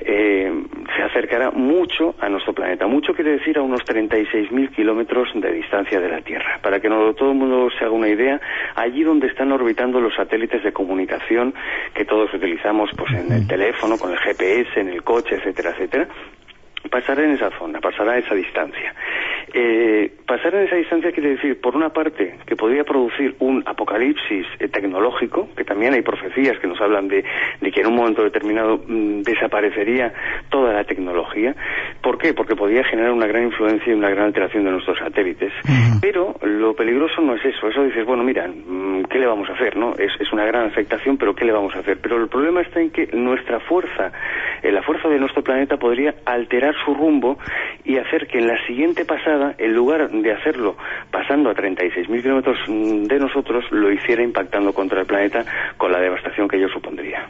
eh, se acercará mucho a nuestro planeta. Mucho quiere decir a unos 36.000 kilómetros de distancia de la Tierra. Para que todo el mundo se haga una idea, allí donde están orbitando los satélites de comunicación que todos utilizamos pues en el teléfono, con el GPS, en el coche, etcétera, etcétera, pasará en esa zona, pasará a esa distancia. Eh, pasar en esa distancia quiere decir, por una parte, que podría producir un apocalipsis eh, tecnológico, que también hay profecías que nos hablan de, que en un momento determinado mm, desaparecería toda la tecnología. ¿Por qué? Porque podría generar una gran influencia y una gran alteración de nuestros satélites. Pero lo peligroso no es eso. Eso dices, bueno, mira, mm, ¿qué le vamos a hacer? no Es, una gran afectación, pero ¿qué le vamos a hacer? Pero el problema está en que nuestra fuerza, la fuerza de nuestro planeta podría alterar su rumbo y hacer que en la siguiente pasada, en lugar de hacerlo pasando a 36.000 kilómetros de nosotros, lo hiciera impactando contra el planeta con la devastación que ello supondría.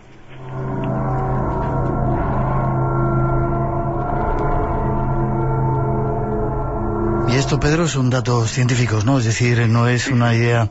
Y esto, Pedro, son datos científicos, ¿no? Es decir, no es una idea...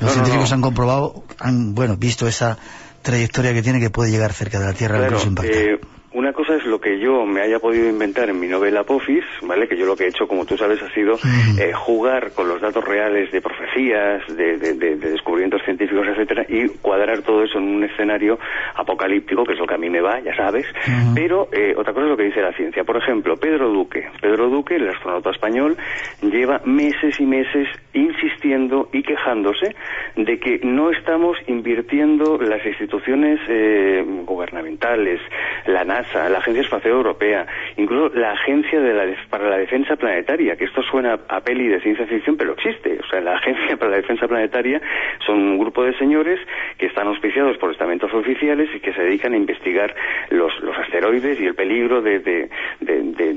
Los científicos han comprobado, han, bueno, visto esa trayectoria que tiene que puede llegar cerca de la Tierra claro, incluso impactar. Eh, una cosa es lo que yo me haya podido inventar en mi novela Apophis, ¿vale? Que yo lo que he hecho, como tú sabes, ha sido eh, jugar con los datos reales de profecías, de, descubrimientos científicos, etcétera, y cuadrar todo eso en un escenario apocalíptico, que es lo que a mí me va, ya sabes. Pero eh, otra cosa es lo que dice la ciencia. Por ejemplo, Pedro Duque. Pedro Duque, el astronauta español, lleva meses y meses insistiendo y quejándose de que no estamos invirtiendo las instituciones eh, gubernamentales, la NASA, la Agencia Espacial Europea, incluso la Agencia para la Defensa Planetaria, que esto suena a peli de ciencia ficción, pero existe. O sea, la Agencia para la Defensa Planetaria son un grupo de señores que están auspiciados por estamentos oficiales y que se dedican a investigar los, asteroides y el peligro de,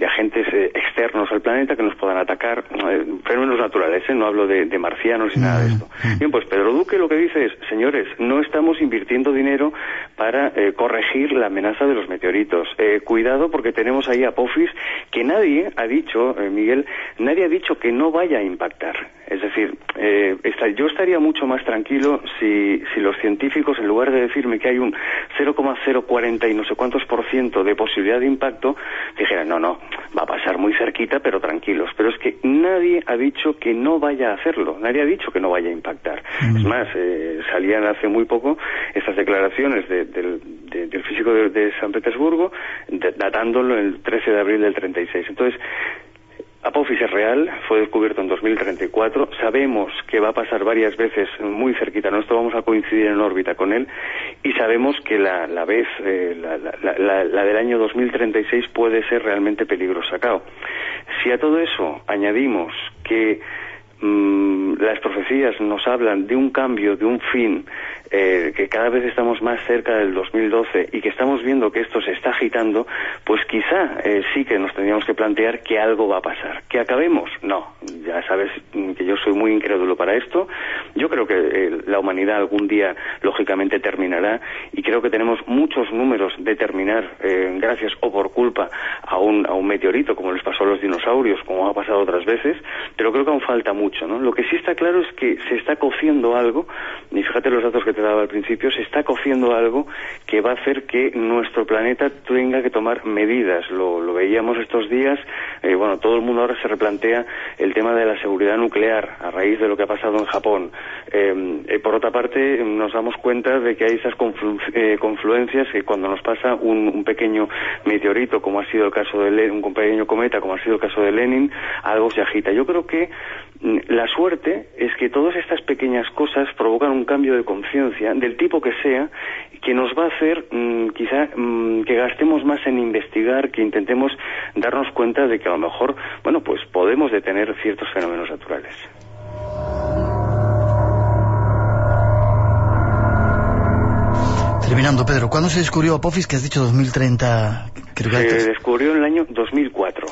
agentes eh, externos al planeta que nos puedan atacar, eh, fenómenos naturales, ¿eh? no hablo de, marcianos y nada de esto. Mm. Bien, pues Pedro Duque lo que dice es, señores, no estamos invirtiendo dinero para corregir la amenaza de los meteoritos eh, cuidado porque tenemos ahí a Pofis que nadie ha dicho, eh, Miguel, nadie ha dicho que no vaya a impactar. Es decir, eh, yo estaría mucho más tranquilo si, si los científicos, en lugar de decirme que hay un 0,040 y no sé cuántos por ciento de posibilidad de impacto, dijeran, no, no, va a pasar muy cerquita, pero tranquilos. Pero es que nadie ha dicho que no vaya a hacerlo, nadie ha dicho que no vaya a impactar. Es más, salían hace muy poco estas declaraciones del, físico de San Petersburgo datándolo el 13 de abril del 36. Entonces, Apophis es real, fue descubierto en 2034, sabemos que va a pasar varias veces muy cerquita nuestro, vamos a coincidir en órbita con él y sabemos que la, vez, eh, la, del año 2036 puede ser realmente peligrosa. si a todo eso añadimos que mm, las profecías nos hablan de un cambio, de un fin eh, que cada vez estamos más cerca del 2012 y que estamos viendo que esto se está agitando, pues quizá eh, sí que nos tendríamos que plantear que algo va a pasar. ¿Que acabemos? No. Ya sabes que yo soy muy incrédulo para esto. Yo creo que eh, la humanidad algún día, lógicamente, terminará y creo que tenemos muchos números de terminar, gracias o por culpa a un, a un meteorito, como les pasó a los dinosaurios, como ha pasado otras veces, pero creo que aún falta mucho. ¿no? Lo que sí está claro es que se está cociendo algo, y fíjate los datos que te daba al principio, se está cociendo algo que va a hacer que nuestro planeta tenga que tomar medidas. Lo, veíamos estos días, eh, bueno, todo el mundo ahora se replantea el tema de la seguridad nuclear a raíz de lo que ha pasado en Japón. Eh, eh, por otra parte, nos damos cuenta de que hay esas confluencias que cuando nos pasa un, pequeño meteorito, como ha sido el caso de un pequeño cometa, como ha sido el caso de Lenin, algo se agita. Yo creo que la suerte es que todas estas pequeñas cosas provocan un cambio de conciencia, del tipo que sea, que nos va a hacer mm, quizá mm, que gastemos más en investigar, que intentemos darnos cuenta de que a lo mejor, bueno, pues podemos detener ciertos fenómenos naturales. Terminando, Pedro, ¿cuándo se descubrió Apophis, que has dicho 2030? Se descubrió en el año 2004.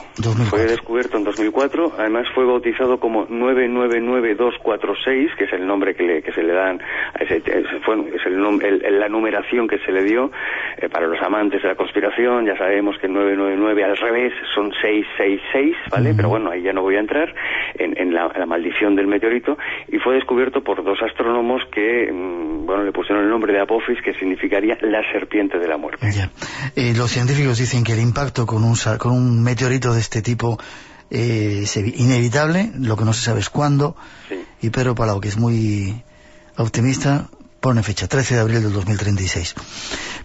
Fue descubierto en 2004, además fue bautizado como 999246, que es el nombre que, le, que se le dan, es, el, la numeración que se le dio eh, para los amantes de la conspiración, ya sabemos que 999 al revés son 666, ¿vale? Pero bueno, ahí ya no voy a entrar en, la, maldición del meteorito, y fue descubierto por dos astrónomos que, mm, bueno, le pusieron el nombre de Apophis, que significaría la serpiente de la muerte. Eh, los científicos dicen que el impacto con un, con un meteorito de este tipo eh, es inevitable, lo que no se sabe es cuándo, y Pedro Palau, que es muy optimista, pone fecha, 13 de abril del 2036.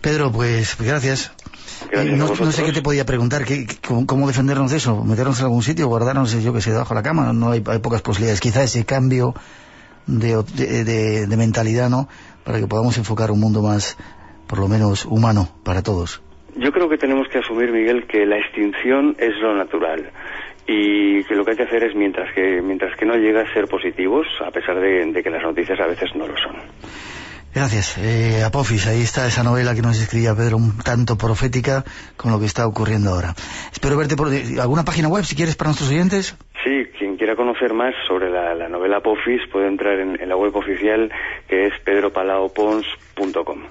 Pedro, pues gracias. Eh, no, sé qué te podía preguntar, cómo, defendernos de eso? ¿Meternos en algún sitio? ¿Guardarnos, yo que sé, debajo de la cama? No hay, pocas posibilidades. Quizá ese cambio de, de, de mentalidad, ¿no? Para que podamos enfocar un mundo más, por lo menos, humano para todos. Yo creo que tenemos que asumir, Miguel, que la extinción es lo natural y que lo que hay que hacer es, mientras que, mientras que no llega a ser positivos, a pesar de, que las noticias a veces no lo son. Gracias. Eh, Apofis, ahí está esa novela que nos escribía Pedro, un tanto profética con lo que está ocurriendo ahora. Espero verte por alguna página web, si quieres, para nuestros oyentes. Sí, quien quiera conocer más sobre la, novela Apofis puede entrar en, en, la web oficial que es pedropalaopons.com.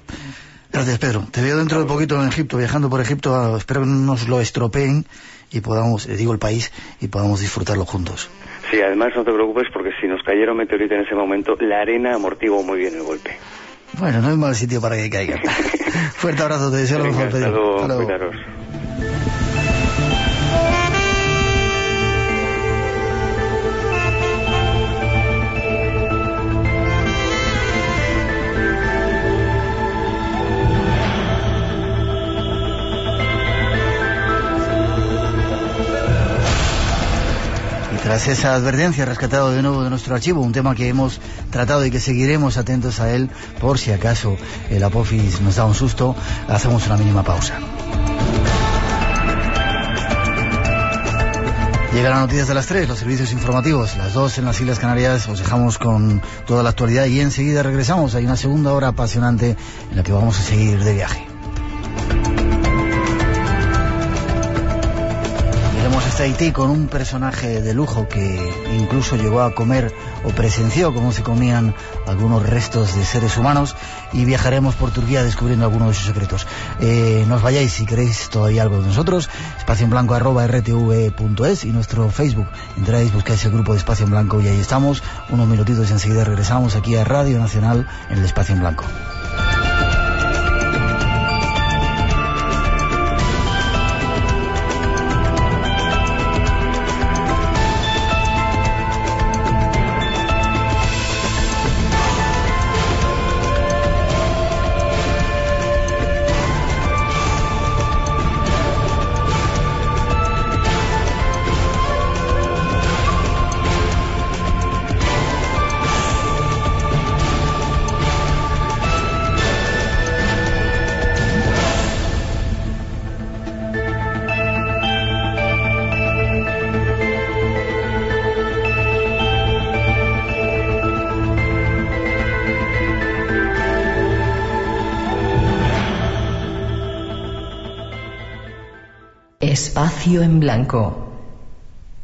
Gracias, Pedro. Te veo dentro de poquito en Egipto, viajando por Egipto. Ah, espero que no nos lo estropeen y podamos, eh, digo el país, y podamos disfrutarlo juntos. Sí, además no te preocupes porque si nos cayera un meteorito en ese momento, la arena amortiguó muy bien el golpe. Bueno, no es mal sitio para que caiga. Fuerte abrazo, te deseo lo mejor, Pedro. Tras esa advertencia, rescatado de nuevo de nuestro archivo, un tema que hemos tratado y que seguiremos atentos a él por si acaso el Apofis nos da un susto, hacemos una mínima pausa. Llegan las noticias de las tres, los servicios informativos, las dos en las Islas Canarias, os dejamos con toda la actualidad y enseguida regresamos. Hay una segunda hora apasionante en la que vamos a seguir de viaje. Hasta Haití con un personaje de lujo que incluso llegó a comer o presenció cómo se comían algunos restos de seres humanos y viajaremos por Turquía descubriendo algunos de sus secretos. Eh, no os vayáis si queréis todavía algo de nosotros, espacio en y nuestro Facebook. Entráis, buscáis el grupo de Espacio en Blanco y ahí estamos. Unos minutitos y enseguida regresamos aquí a Radio Nacional en el Espacio en Blanco. En Blanco.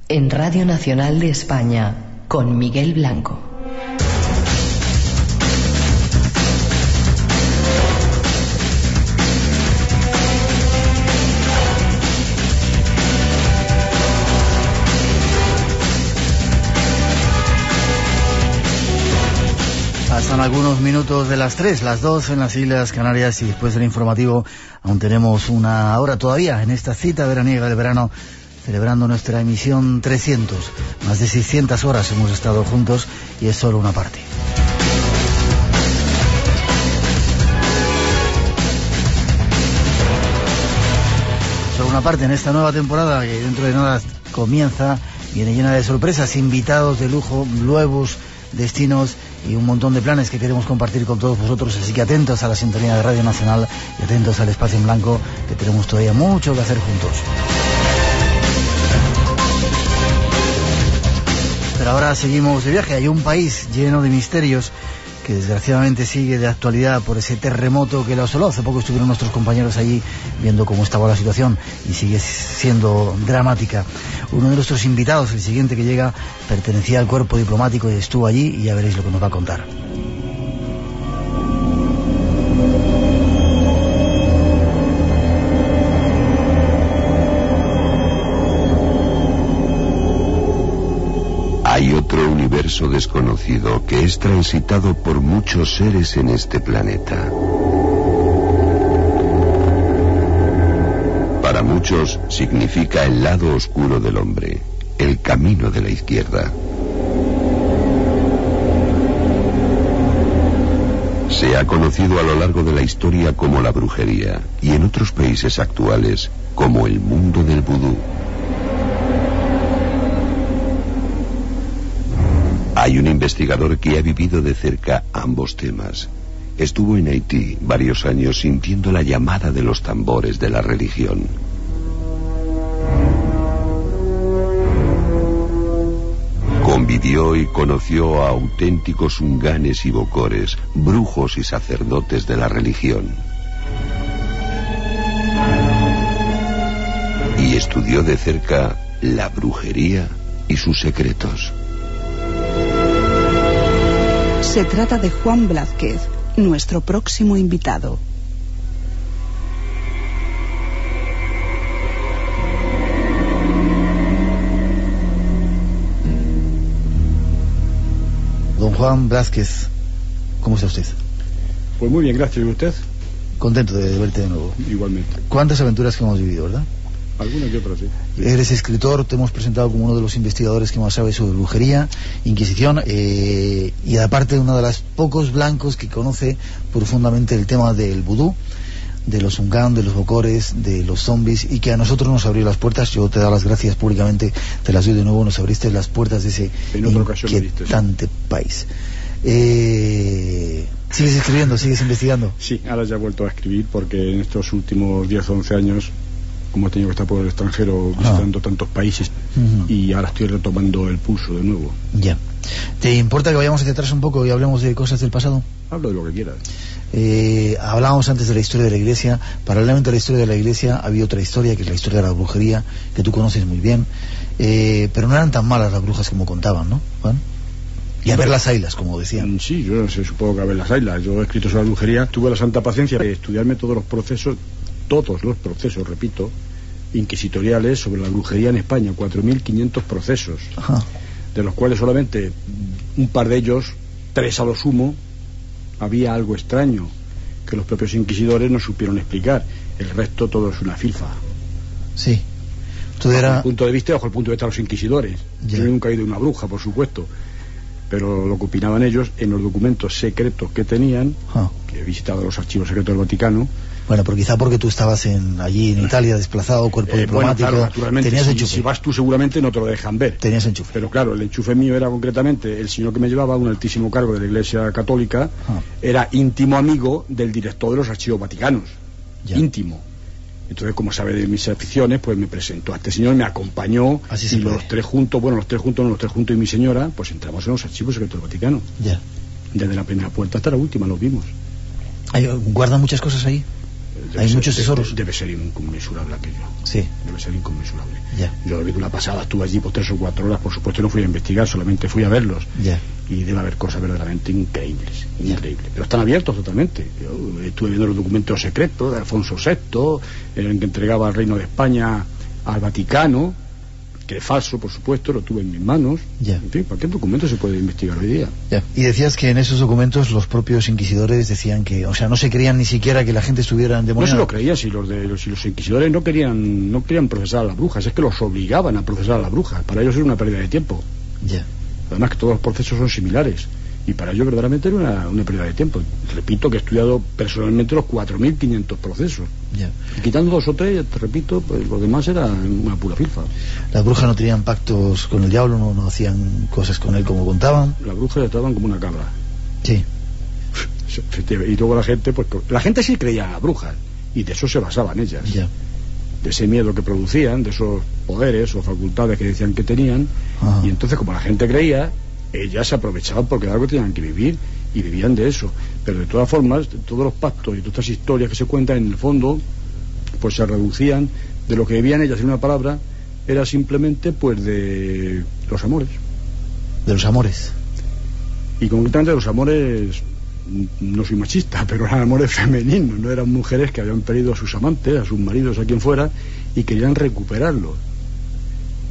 En Radio Nacional de España, con Miguel Blanco. Algunos minutos de las tres, las dos en las Islas Canarias y después del informativo aún tenemos una hora todavía en esta cita veraniega del verano celebrando nuestra emisión 300. Más de 600 horas hemos estado juntos y es solo una parte. Solo una parte en esta nueva temporada que dentro de nada comienza, viene llena de sorpresas, invitados de lujo, nuevos destinos y un montón de planes que queremos compartir con todos vosotros, así que atentos a la sintonía de Radio Nacional y atentos al espacio en blanco, que tenemos todavía mucho que hacer juntos. Pero ahora seguimos de viaje, hay un país lleno de misterios que desgraciadamente sigue de actualidad por ese terremoto que lo asoló. Hace poco estuvieron nuestros compañeros allí viendo cómo estaba la situación y sigue siendo dramática. Uno de nuestros invitados, el siguiente que llega, pertenecía al cuerpo diplomático y estuvo allí y ya veréis lo que nos va a contar. Desconocido que es transitado por muchos seres en este planeta. Para muchos significa el lado oscuro del hombre, el camino de la izquierda. Se ha conocido a lo largo de la historia como la brujería y en otros países actuales como el mundo del vudú. Hay un investigador que ha vivido de cerca ambos temas. Estuvo en Haití varios años sintiendo la llamada de los tambores de la religión. Convivió y conoció a auténticos unganes y bocores, brujos y sacerdotes de la religión. Y estudió de cerca la brujería y sus secretos. Se trata de Juan Blázquez, nuestro próximo invitado. Don Juan Blázquez, ¿cómo está usted? Pues muy bien, gracias. ¿Y usted? Contento de verte de nuevo. Igualmente. ¿Cuántas aventuras que hemos vivido, verdad? Algunas que otras, sí. Eres escritor, te hemos presentado como uno de los investigadores que más sabe sobre brujería, Inquisición, eh, y aparte uno de los pocos blancos que conoce profundamente el tema del vudú, de los Ungan, de los Bocores, de los zombies, y que a nosotros nos abrió las puertas. Yo te doy las gracias públicamente, te las doy de nuevo, nos abriste las puertas de ese En otra inquietante país. Eh, ¿Sigues escribiendo, sigues investigando? Sí, ahora ya he vuelto a escribir porque en estos últimos 10 o 11 años, como he tenido que estar por el extranjero visitando tantos países, y ahora estoy retomando el pulso de nuevo. Ya. ¿Te importa que vayamos hacia atrás un poco y hablemos de cosas del pasado? Hablo de lo que quieras. Eh, hablábamos antes de la historia de la iglesia. Paralelamente a la historia de la iglesia había otra historia, que es la historia de la brujería, que tú conoces muy bien. Eh, pero no eran tan malas las brujas como contaban, ¿no, Juan? Y a ver las ailas, como decían. Mm, Sí, yo no sé, supongo que a ver las islas. Yo he escrito sobre la brujería. Tuve la santa paciencia de estudiarme todos los procesos, todos los procesos, repito, inquisitoriales sobre la brujería en España. 4.500 procesos. Ajá. de los cuales solamente un par de ellos, tres a lo sumo, había algo extraño que los propios inquisidores no supieron explicar. El resto todo es una filfa. Sí. Bajo era... el punto de vista, bajo el punto de vista de los inquisidores. Yo nunca he ido a una bruja, por supuesto. Pero lo que opinaban ellos en los documentos secretos que tenían, Ah. que he visitado los archivos secretos del Vaticano, Bueno, pero quizá porque tú estabas en, allí en Italia, desplazado, cuerpo eh, bueno, diplomático, claro, naturalmente, tenías si, enchufe. si vas tú seguramente no te lo dejan ver. Tenías enchufe. Pero claro, el enchufe mío era concretamente el señor que me llevaba, un altísimo cargo de la Iglesia Católica, Ah. era íntimo amigo del director de los archivos vaticanos. Ya. Íntimo. Entonces, como sabe de mis aficiones, pues me presentó a este señor, me acompañó Así se y puede. los tres juntos, bueno, los tres juntos, no, los tres juntos y mi señora, pues entramos en los archivos secretos del Vaticano. Ya. Desde la primera puerta hasta la última los vimos. ¿Guardan muchas cosas ahí? Hay ser- muchos tesoros. Debe ser inconmensurable aquello. Sí. Debe ser inconmensurable. Ya. Yo la película pasada estuve allí por tres o cuatro horas, por supuesto no fui a investigar, solamente fui a verlos. Ya. Y debe haber cosas verdaderamente increíbles, increíbles. Pero están abiertos totalmente. Yo estuve viendo los documentos secretos de Alfonso VI, en el que entregaba el reino de España al Vaticano, que es falso, por supuesto, lo tuve en mis manos. Ya. En fin, cualquier documento se puede investigar hoy día. Ya. Y decías que en esos documentos los propios inquisidores decían que, o sea, no se creían ni siquiera que la gente estuviera No endemoniada. se lo creían si los, de, si los inquisidores no querían no querían procesar a las brujas, es que los obligaban a procesar a las brujas. Para ellos era una pérdida de tiempo. Ya. Además que todos los procesos son similares. Y para ellos verdaderamente era una, una pérdida de tiempo. Repito que he estudiado personalmente los 4.500 procesos. Ya. Y quitando dos o tres, te repito, pues lo demás era una pura filfa. Las brujas no tenían pactos con el diablo, no, no hacían cosas con él como contaban. Las brujas estaban como una cabra. Sí. Y luego la gente, pues la gente sí creía las brujas. Y de eso se basaban ellas. De ese miedo que producían, de esos poderes o facultades que decían que tenían, Ajá. y entonces como la gente creía, ellas se aprovechaban porque algo tenían que vivir y vivían de eso. Pero de todas formas, todos los pactos y todas estas historias que se cuentan en el fondo, pues se reducían de lo que vivían ellas en una palabra, era simplemente pues de los amores. De los amores. Y concretamente de los amores, no soy machista, pero eran amores femeninos, no eran mujeres que habían perdido a sus amantes, a sus maridos, a quien fuera, y querían recuperarlos.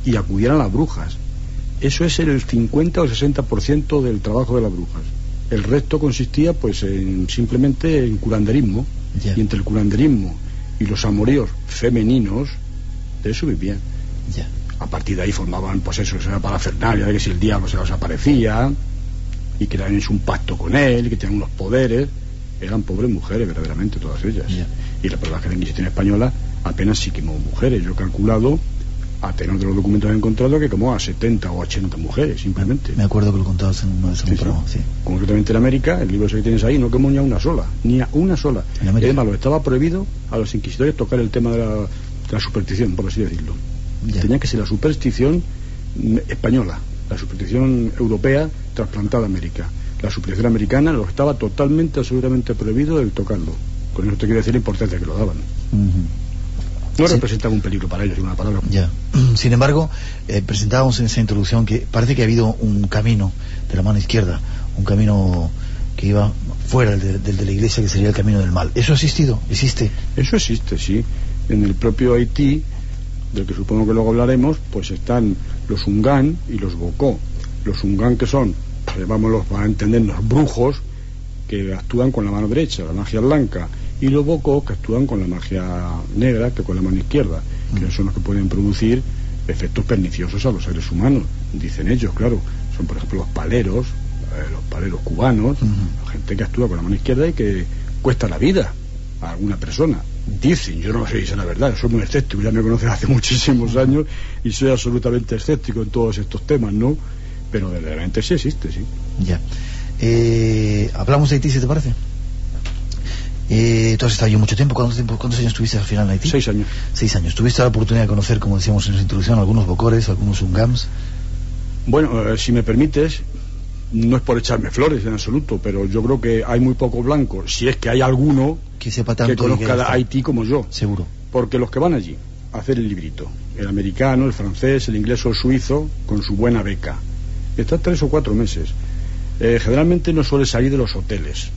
Y acudían a las brujas. Eso es el 50 o el 60% del trabajo de las brujas. El resto consistía pues en simplemente en curanderismo. Y entre el curanderismo y los amoríos femeninos, de eso vivían. Ya. A partir de ahí formaban, pues eso, esa parafernalia de que si el diablo se les aparecía y que tenían un pacto con él, y que tenían unos poderes. Eran pobres mujeres, verdaderamente, todas ellas. Y la verdad es que la Inquisición española apenas sí quemó mujeres. Yo he calculado, a tenor de los documentos que he encontrado, que quemó a 70 o 80 mujeres, simplemente. Me acuerdo que lo contabas en uno de esos Sí, sí. programas, sí. Concretamente en América, el libro ese que tienes ahí no quemó ni a una sola, ni a una sola. En América. Es más, lo estaba prohibido a los inquisidores tocar el tema de la, de la superstición, por así decirlo. Ya. Tenía que ser la superstición mm, española, la superstición europea trasplantada a América. La superstición americana lo estaba totalmente, absolutamente prohibido el tocarlo. Con eso te quiero decir la importancia que lo daban. No Sí. representaba un peligro para ellos, en una palabra. Ya. Sin embargo, eh, presentábamos en esa introducción que parece que ha habido un camino de la mano izquierda, un camino que iba fuera del de, del de la iglesia, que sería el camino del mal. ¿Eso ha existido? ¿Existe? Eso existe, sí. En el propio Haití, del que supongo que luego hablaremos, pues están los Ungán y los Bocó. Los Ungán que son, pues, llamámoslos para entendernos, brujos que actúan con la mano derecha, la magia blanca, y los Bocó que actúan con la magia negra, que con la mano izquierda, que son los que pueden producir efectos perniciosos a los seres humanos, dicen ellos, claro. Son, por ejemplo, los paleros, eh, los paleros cubanos, la gente que actúa con la mano izquierda y que cuesta la vida a alguna persona. Dicen, yo no sé si es la verdad, soy muy escéptico, ya me conocen hace muchísimos años y soy absolutamente escéptico en todos estos temas, ¿no? Pero verdaderamente sí existe, sí. Ya. Eh, Hablamos de Haití, ¿se te parece? Eh, tú has estado allí mucho tiempo. ¿Cuánto tiempo- ¿Cuántos años estuviste al final en Haití? Seis años. Seis años. ¿Tuviste la oportunidad de conocer, como decíamos en la introducción, algunos bocores, algunos ungams? Bueno, eh, si me permites, no es por echarme flores en absoluto, pero yo creo que hay muy pocos blancos, si es que hay alguno Que sepa que tanto y conozca estado. Haití como yo. Seguro. Porque los que van allí a hacer el librito, el americano, el francés, el inglés o el suizo, con su buena beca, están tres o cuatro meses. Eh, generalmente no suele salir de los hoteles.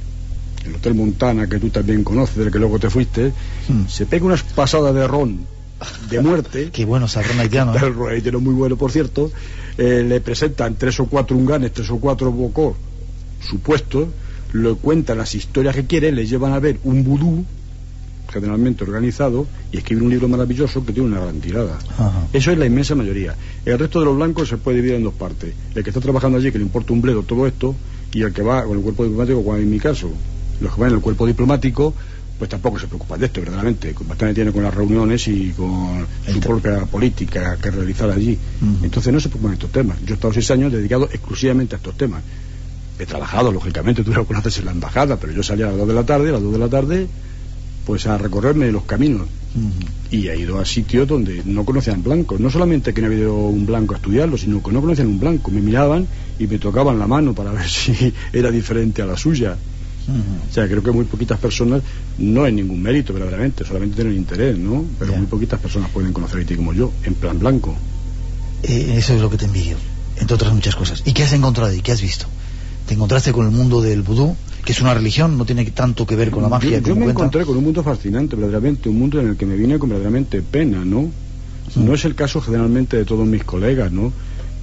El Hotel Montana, que tú también conoces, del que luego te fuiste, Hmm. se pega unas pasadas de ron de muerte. Qué bueno, salrón haitiano. ¿eh? El ron haitiano muy bueno, por cierto. Eh, le presentan tres o cuatro unganes, tres o cuatro bocos supuestos, le cuentan las historias que quieren, le llevan a ver un vudú, generalmente organizado, y escriben un libro maravilloso que tiene una gran tirada. Ajá. Eso es la inmensa mayoría. El resto de los blancos se puede dividir en dos partes. El que está trabajando allí, que le importa un bledo todo esto, y el que va con el cuerpo diplomático, como en mi caso. Los que van en el cuerpo diplomático, pues tampoco se preocupan de esto, verdaderamente. Bastante tiene con las reuniones y con su propia política que realizar allí. Entonces no se preocupan de estos temas. Yo he estado seis años dedicado exclusivamente a estos temas. He trabajado, lógicamente, tú lo conoces en la embajada, pero yo salía a las dos de la tarde, a las dos de la tarde, pues a recorrerme los caminos y he ido a sitios donde no conocían blancos. No solamente que no había ido un blanco a estudiarlo, sino que no conocían un blanco. Me miraban y me tocaban la mano para ver si era diferente a la suya. O sea, creo que muy poquitas personas, no es ningún mérito verdaderamente, solamente tienen interés, ¿no? Pero muy poquitas personas pueden conocer Haití como yo, en plan blanco. Eh, eso es lo que te envidio, entre otras muchas cosas. ¿Y qué has encontrado y qué has visto? ¿Te encontraste con el mundo del vudú, que es una religión, no tiene tanto que ver con la magia? Yo, yo me encontré con un mundo fascinante, verdaderamente, un mundo en el que me vine con verdaderamente pena, ¿no? No es el caso generalmente de todos mis colegas, ¿no?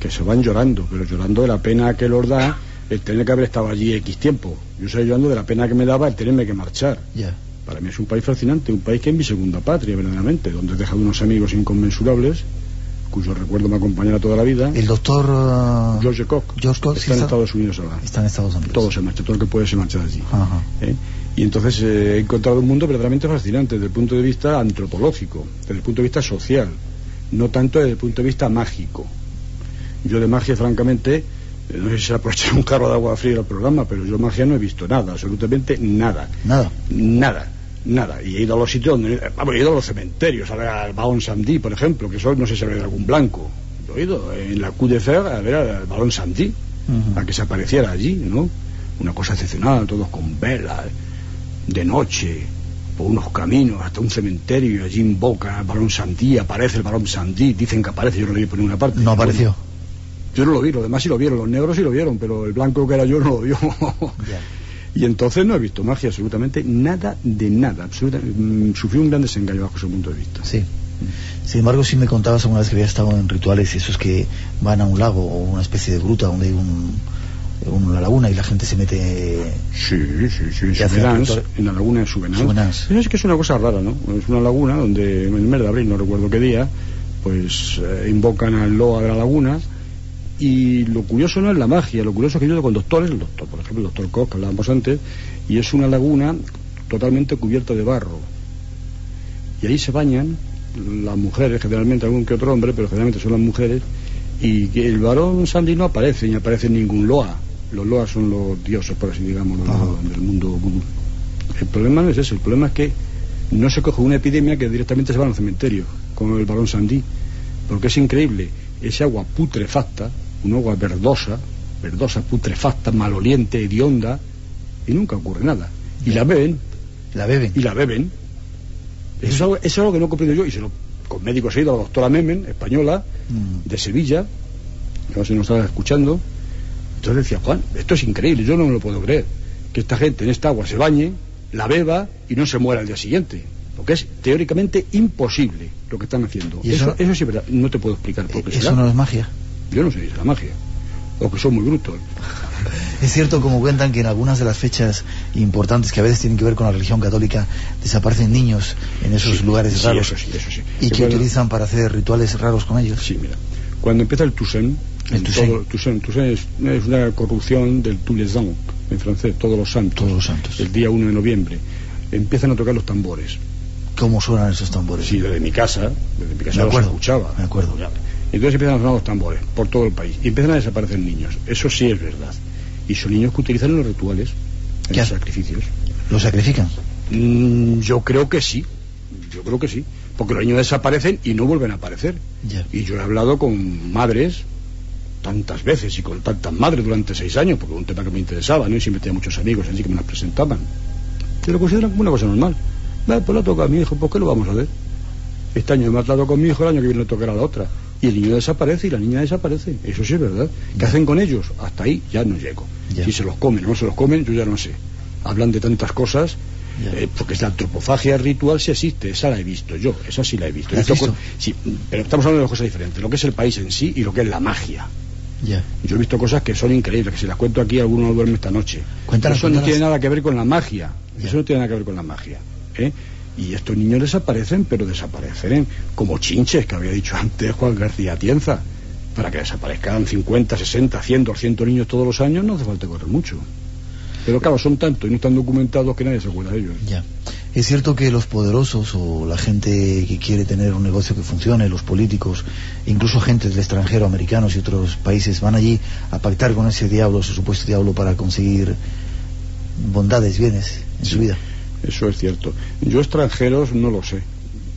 Que se van llorando, pero llorando de la pena que los da el tener que haber estado allí X tiempo. Yo estoy llorando de la pena que me daba el tenerme que marchar. Para mí es un país fascinante, un país que es mi segunda patria, verdaderamente, donde he dejado unos amigos inconmensurables, cuyo recuerdo me acompañará toda la vida. El doctor uh, George Koch, George Koch está en Estados Unidos ahora. Está en Estados Unidos. Todo se marcha, todo lo que puede se marcha de allí. ¿Eh? Y entonces eh, he encontrado un mundo verdaderamente fascinante desde el punto de vista antropológico, desde el punto de vista social, no tanto desde el punto de vista mágico. Yo de magia, francamente, no sé si se aprovechar un carro de agua fría al programa, pero yo magia no he visto nada, absolutamente nada. Nada. Nada. Nada. Y he ido a los sitios donde. Vamos, he ido a los cementerios, a ver al Balón Sandy, por ejemplo, que eso no sé si había algún blanco. Yo he ido en la Coup de Fer a ver al Balón Sandy, a que se apareciera allí, ¿no? Una cosa excepcional, todos con velas, de noche, por unos caminos hasta un cementerio, y allí invoca al Balón Sandy, aparece el Balón Sandy, dicen que aparece, yo no lo vi por ninguna parte. No apareció. Yo no lo vi, los demás sí lo vieron, los negros sí lo vieron, pero el blanco que era yo no lo vio. Y entonces no he visto magia, absolutamente nada de nada. Absolutamente, mm, sufrí un gran desengaño bajo ese punto de vista. Sí. Sin embargo, sí me contabas alguna vez que había estado en rituales esos que van a un lago o una especie de gruta donde hay un, una laguna y la gente se mete... Sí, sí, sí, en, Subenans, en la laguna de Subenans. Es que es una cosa rara, ¿no? Es una laguna donde en el mes de abril, no recuerdo qué día, pues eh, invocan al loa de la laguna y lo curioso no es la magia, lo curioso es que yo con doctores, el doctor, por ejemplo, el doctor Koch, que hablábamos antes, y es una laguna totalmente cubierta de barro. Y ahí se bañan las mujeres, generalmente algún que otro hombre, pero generalmente son las mujeres, y que el varón Sandy no aparece, ni aparece ningún loa. Los loas son los dioses, por así digamos, del mundo vudú. El problema no es ese, el problema es que no se coge una epidemia que directamente se va al cementerio con el varón Sandy, porque es increíble, ese agua putrefacta, un agua verdosa, verdosa, putrefacta, maloliente, hedionda, y nunca ocurre nada. Y la beben. La beben. Y la beben. Eso es algo, eso es algo que no he comprendido yo, y se lo, con médicos he ido a la doctora Memen, española, Mm. de Sevilla, que no sé si nos estaba escuchando. Entonces decía, Juan, esto es increíble, yo no me lo puedo creer. Que esta gente en esta agua se bañe, la beba y no se muera al día siguiente. Porque es teóricamente imposible lo que están haciendo. ¿Y eso- eso, eso sí es verdad, no te puedo explicar por qué será. Eso no es magia. Yo no sé si es la magia. O que son muy brutos. Es cierto, como cuentan, que en algunas de las fechas importantes que a veces tienen que ver con la religión católica, desaparecen niños en esos Sí, lugares sí, raros eso sí, eso sí. y que utilizan para hacer rituales raros con ellos. Sí, mira. Cuando empieza el Toussaint, El Toussaint. todo- Toussaint, Toussaint es, es una corrupción del Tous les Ans, en francés, todos los santos. Todos los santos. El día 1 de noviembre. Empiezan a tocar los tambores. ¿Cómo suenan esos tambores? Sí, desde mi casa, desde mi casa Me los escuchaba. me acuerdo. Entonces empiezan a sonar los tambores por todo el país. Y empiezan a desaparecer niños. Eso sí es verdad. Y son niños que utilizan en los rituales, en ¿Qué los sacrificios. ¿Los sacrifican? Mm, yo creo que sí. Yo creo que sí. Porque los niños desaparecen y no vuelven a aparecer. Ya. Y yo he hablado con madres tantas veces y con tantas madres durante seis años, porque era un tema que me interesaba, ¿no? Y siempre tenía muchos amigos así que me las presentaban. Que lo consideran como una cosa normal. Pues lo toca a mi hijo, ¿por qué lo vamos a ver? Este año me ha tratado con mi hijo, el año que viene le tocará a la otra. Y el niño desaparece y la niña desaparece. Eso sí es verdad. ¿Qué hacen con ellos? Hasta ahí ya no llego. Ya. Si se los comen o no se los comen, yo ya no sé. Hablan de tantas cosas, eh, porque la antropofagia ritual sí existe, esa la he visto yo, esa sí la he visto. ¿La sí, pero estamos hablando de dos cosas diferentes, lo que es el país en sí y lo que es la magia. Ya. Yo he visto cosas que son increíbles, que si las cuento aquí alguno no duerme esta noche. Eso no tiene nada que ver con la magia. Eso no tiene nada que ver con la magia. ¿Eh? Y estos niños desaparecen, pero desaparecen como chinches, que había dicho antes Juan García Tienza. Para que desaparezcan 50, 60, 100, 200 niños todos los años, no hace falta correr mucho. Pero claro, son tantos y no están documentados que nadie se acuerda de ellos. Ya. Es cierto que los poderosos o la gente que quiere tener un negocio que funcione, los políticos, incluso gente del extranjero, americanos y otros países, van allí a pactar con ese diablo, ese supuesto diablo, para conseguir bondades, bienes en su vida. Eso es cierto. Yo extranjeros no lo sé.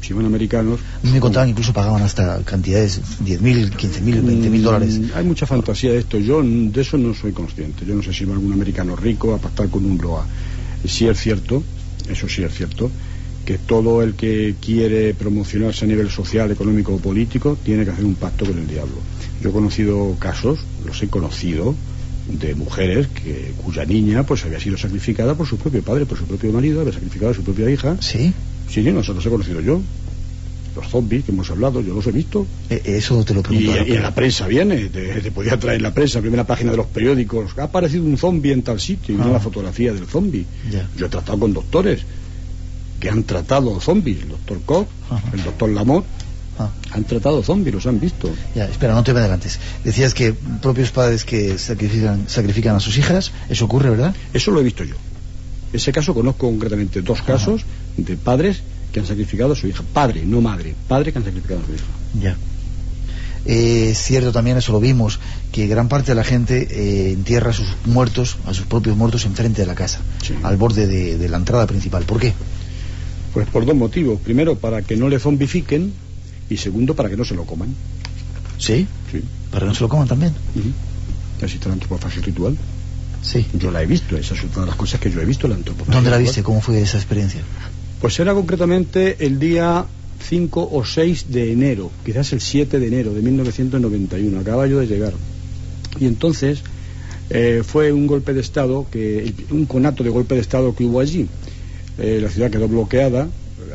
Si van americanos... Me contaban incluso pagaban hasta cantidades, 10.000, 15.000, 20.000 dólares. Hay mucha fantasía de esto. Yo de eso no soy consciente. Yo no sé si va algún americano rico a pactar con un Loa. sí es cierto, eso sí es cierto, que todo el que quiere promocionarse a nivel social, económico o político tiene que hacer un pacto con el diablo. Yo he conocido casos, los he conocido, de mujeres que, cuya niña pues había sido sacrificada por su propio padre, por su propio marido, había sacrificado a su propia hija. ¿Sí? Sí, sí, nosotros he conocido yo. Los zombies que hemos hablado, yo los he visto. Eh, eso te lo Y, pregunto. ahora, y en la prensa viene, te, te podía traer en la prensa, primera página de los periódicos, ha aparecido un zombie en tal sitio, y Ah. la fotografía del zombie. Yo he tratado con doctores que han tratado zombies, el doctor Koch, Ajá. el doctor Lamotte, Ah, han tratado zombies, los han visto. ya, espera, no te me adelantes. Decías que propios padres que sacrifican, sacrifican a sus hijas, eso ocurre, ¿verdad? Eso lo he visto yo. Ese caso conozco concretamente dos casos de padres que han sacrificado a su hija. Padre, no madre. Padre que han sacrificado a su hija. Ya. Eh, es cierto también, eso lo vimos, que gran parte de la gente eh, entierra a sus muertos, a sus propios muertos, enfrente de la casa, Sí. al borde de, de la entrada principal. ¿Por qué? Pues por dos motivos. Primero, para que no le zombifiquen y segundo, para que no se lo coman. ¿Sí? Sí. Para que no se lo coman también. Ujú. Existe la antropofagia ritual. Sí. Yo la he visto, esa es una de las cosas que yo he visto, la antropofagia ¿Dónde la ritual. viste? ¿Cómo fue esa experiencia? Pues era concretamente el día 5 o 6 de enero, quizás el 7 de enero de 1991, acababa yo de llegar. Y entonces eh, fue un golpe de Estado, que un conato de golpe de Estado que hubo allí. Eh, la ciudad quedó bloqueada,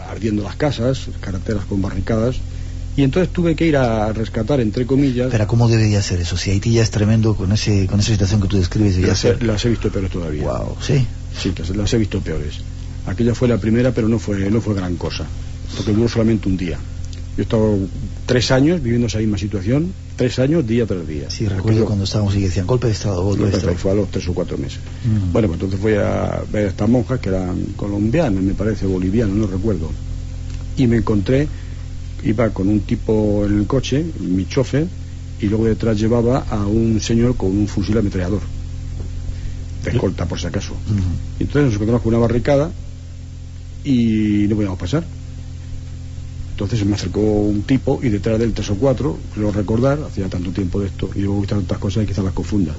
ardiendo las casas, carreteras con barricadas, y entonces tuve que ir a rescatar, entre comillas, Pero ¿cómo debería ser eso? Si Haití ya es tremendo con ese con esa situación que tú describes, las, ser... las he visto peores todavía. Wow, sí. Sí, las, las he visto peores. Aquella fue la primera, pero no fue, no fue gran cosa, porque duró solamente un día. Yo he estado tres años viviendo esa misma situación, tres años día tras día. Sí, recuerdo Aquello- cuando estábamos y decían golpe de Estado, golpe de Estado. fue a los tres o cuatro meses. Mm. Bueno, pues entonces fui a ver a estas monjas que eran colombianas, me parece, bolivianas, no recuerdo. Y me encontré, iba con un tipo en el coche, mi chofer, y luego detrás llevaba a un señor con un fusil ametrallador. De escolta, por si acaso. Y entonces nos encontramos con una barricada y no podíamos pasar. Entonces se me acercó un tipo y detrás del tres o cuatro, creo recordar, hacía tanto tiempo de esto, y luego he visto tantas cosas y quizás las confunda.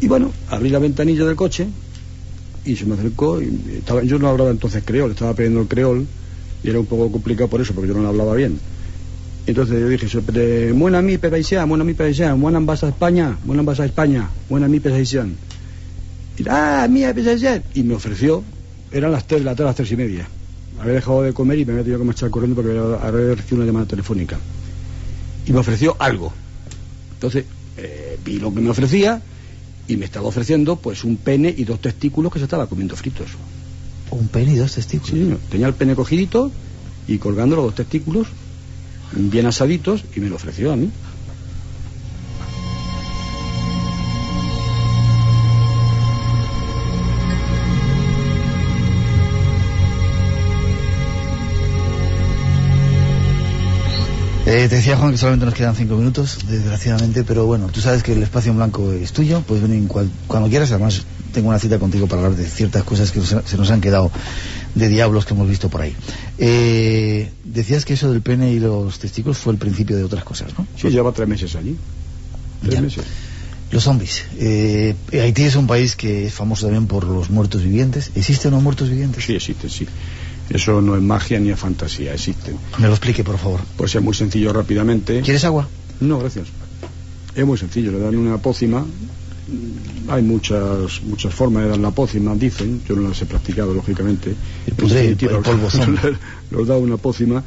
Y bueno, abrí la ventanilla del coche y se me acercó y estaba, yo no hablaba entonces creol, estaba aprendiendo el creol y era un poco complicado por eso, porque yo no hablaba bien. Entonces yo dije, "Sobre- buena mi pepaisán, buena mi pepaisán, buena vas a España, buena vas a España, buena mi pepaisán. Y, ah, mía pepaisán. Y me ofreció, eran las tres de la tarde, las tres y media. Había dejado de comer y me había tenido que marchar corriendo porque había recibido una llamada telefónica. Y me ofreció algo. Entonces, eh, vi lo que me ofrecía y me estaba ofreciendo pues un pene y dos testículos que se estaba comiendo fritos. Un pene y dos testículos. Sí, tenía el pene cogidito y colgando los dos testículos, bien asaditos, y me lo ofreció a mí. Eh, te decía Juan que solamente nos quedan cinco minutos, desgraciadamente, pero bueno, tú sabes que el espacio en blanco es tuyo, puedes venir en cual- cuando quieras, además tengo una cita contigo para hablar de ciertas cosas que se nos han quedado de diablos que hemos visto por ahí. Eh, decías que eso del pene y los testículos fue el principio de otras cosas, ¿no? Sí, lleva tres meses allí. Tres Ya. meses. Los zombies. Eh, Haití es un país que es famoso también por los muertos vivientes. ¿Existen los muertos vivientes? Sí, existen, sí. Eso no es magia ni es fantasía, existen. Me lo explique, por favor. Pues es muy sencillo rápidamente. ¿Quieres agua? No, gracias. Es muy sencillo, le dan una pócima. Hay muchas muchas formas de dar la pócima, dicen. Yo no las he practicado, lógicamente. El pudre, el definitiva, polvo zombie. Los da una pócima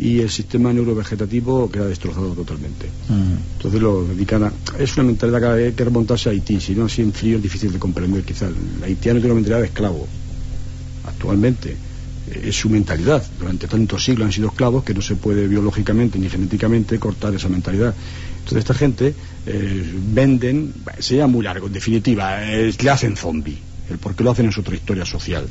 y el sistema neurovegetativo queda destrozado totalmente. Mm. Entonces lo dedican a... Es una mentalidad que hay que remontarse a Haití, si no así en frío es difícil de comprender quizás. El haitiano tiene una mentalidad de esclavo, actualmente. Eh, Es su mentalidad. Durante tantos siglos han sido esclavos que no se puede biológicamente ni genéticamente cortar esa mentalidad. Entonces esta gente eh, venden, sería muy largo, en definitiva, eh, le hacen zombie. El por qué lo hacen es otra historia social.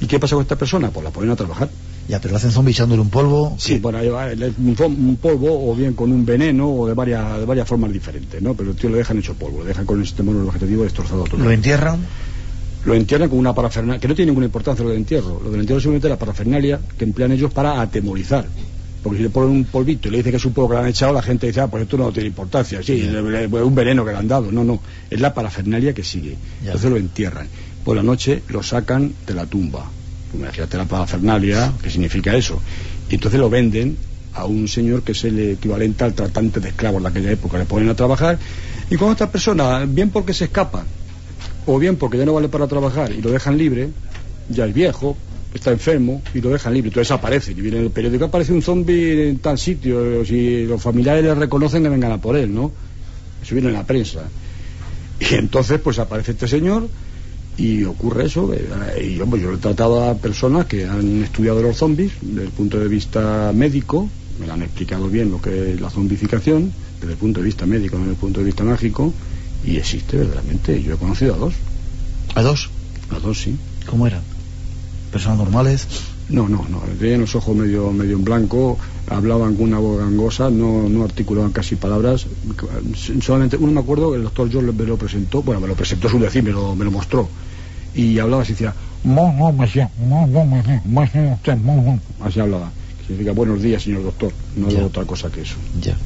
¿Y qué pasa con esta persona? Pues la ponen a trabajar. Ya, pero lo hacen zombie echándole un polvo. Sí, bueno, un polvo o bien con un veneno o de varias, de varias formas diferentes, ¿no? Pero el tío le dejan hecho polvo, le dejan con el sistema vegetativo destrozado todo. lo entierran. Lo entierran con una parafernalia, que no tiene ninguna importancia lo del entierro. Lo del entierro es simplemente la parafernalia que emplean ellos para atemorizar. Porque si le ponen un polvito y le dice que es un polvo que le han echado, la gente dice, ah, pues esto no tiene importancia, sí, es un veneno que le han dado. No, no, es la parafernalia que sigue. Entonces lo entierran. Por la noche lo sacan de la tumba. Imagínate la parafernalia, ¿qué significa eso? Y entonces lo venden a un señor que es el equivalente al tratante de esclavos de aquella época. Le ponen a trabajar y con esta persona, bien porque se escapa, o bien porque ya no vale para trabajar y lo dejan libre, ya es viejo, está enfermo y lo dejan libre, entonces aparece, y viene en el periódico, aparece un zombie en tal sitio, si los familiares le reconocen que vengan a por él, ¿no? Eso viene en la prensa. Y entonces pues aparece este señor y ocurre eso, eh, y hombre, yo he tratado a personas que han estudiado los zombies desde el punto de vista médico, me lo han explicado bien lo que es la zombificación, desde el punto de vista médico, no desde el punto de vista mágico, y existe verdaderamente. Yo he conocido a dos. ¿A dos? A dos, sí. ¿Cómo eran? ¿Personas normales? No, no, no. Tenían los ojos medio, medio en blanco, hablaban con una voz gangosa, no, no articulaban casi palabras. Solamente, uno me acuerdo el doctor George me lo presentó, bueno, me lo presentó su decir, me lo, me lo mostró. Y hablaba así, decía, así hablaba. Significa buenos días, señor doctor, no es otra cosa que eso. Ya.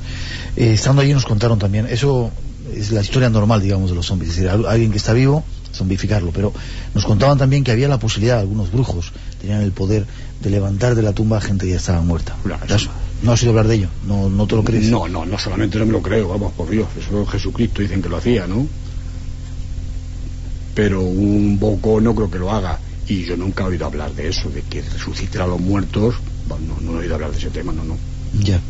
Eh, estando allí nos contaron también, eso es la historia normal, digamos, de los zombies. Es decir, alguien que está vivo, zombificarlo. Pero nos contaban también que había la posibilidad, algunos brujos tenían el poder de levantar de la tumba a gente que ya estaba muerta. ¿No has oído hablar de ello? ¿No, ¿No te lo crees? No, no, no solamente no me lo creo, vamos, por Dios. Eso Jesucristo dicen que lo hacía, ¿no? Pero un boco no creo que lo haga. Y yo nunca he oído hablar de eso, de que resucite a los muertos. no, no he oído hablar de ese tema, no, no. Ya.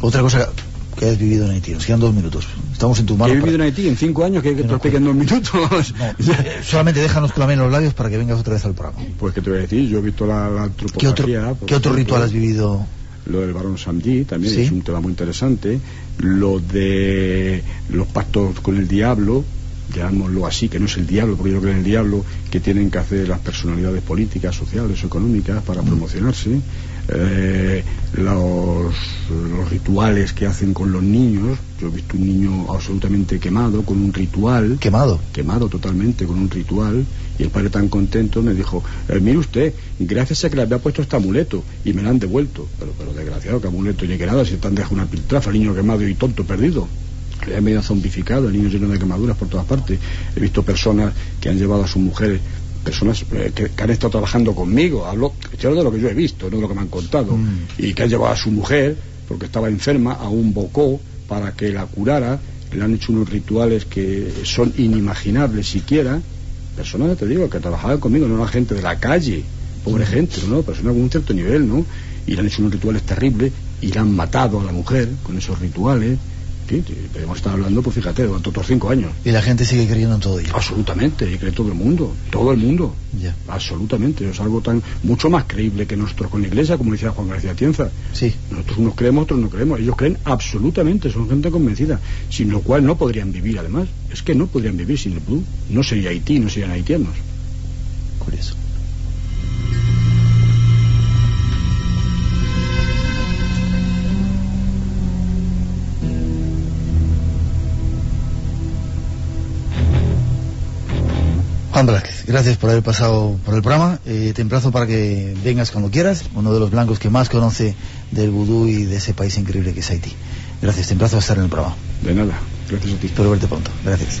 Otra cosa que has vivido en Haití. Nos quedan dos minutos. Estamos en tu mano. ¿Qué he vivido en Haití en cinco años? que, que te expliquen dos minutos? Eh, solamente déjanos clamen los labios para que vengas otra vez al programa. Pues que te voy a decir, yo he visto la, la ¿Qué otro, ¿qué otro ritual has vivido? Lo del barón Samdi también es un tema muy interesante. Lo de los pactos con el diablo, llamémoslo así, que no es el diablo, porque yo creo que es el diablo que tienen que hacer las personalidades políticas, sociales o económicas para mm. promocionarse eh, los, los, rituales que hacen con los niños. Yo he visto un niño absolutamente quemado con un ritual. ¿Quemado? Quemado totalmente con un ritual. Y el padre tan contento me dijo, eh, mire usted, gracias a que le había puesto este amuleto y me lo han devuelto. Pero, pero desgraciado, que amuleto ni que nada, si están dejando una piltrafa, niño quemado y tonto perdido. Han medio zombificado, el niño lleno de quemaduras por todas partes. He visto personas que han llevado a sus mujeres personas eh, que, han estado trabajando conmigo, hablo, de lo que yo he visto, no de lo que me han contado, mm. y que han llevado a su mujer, porque estaba enferma, a un bocó para que la curara, le han hecho unos rituales que son inimaginables siquiera, personas, te digo, que trabajaban conmigo, no la gente de la calle, pobre mm. gente, ¿no? Personas con un cierto nivel, ¿no? Y le han hecho unos rituales terribles y la han matado a la mujer con esos rituales Sí, hemos estado hablando, pues fíjate, durante otros cinco años. ¿Y la gente sigue creyendo en todo ello? Absolutamente, y cree todo el mundo, todo el mundo. Ya. Absolutamente, es algo tan mucho más creíble que nosotros con la iglesia, como decía Juan García Tienza. Sí. Nosotros unos creemos, otros no creemos. Ellos creen absolutamente, son gente convencida, sin lo cual no podrían vivir, además. Es que no podrían vivir sin el vudú. No sería Haití, no serían haitianos. Curioso. Juan gracias por haber pasado por el programa. Eh, te emplazo para que vengas cuando quieras, uno de los blancos que más conoce del vudú y de ese país increíble que es Haití. Gracias, te emplazo a estar en el programa. De nada, gracias a ti. Espero verte pronto. Gracias.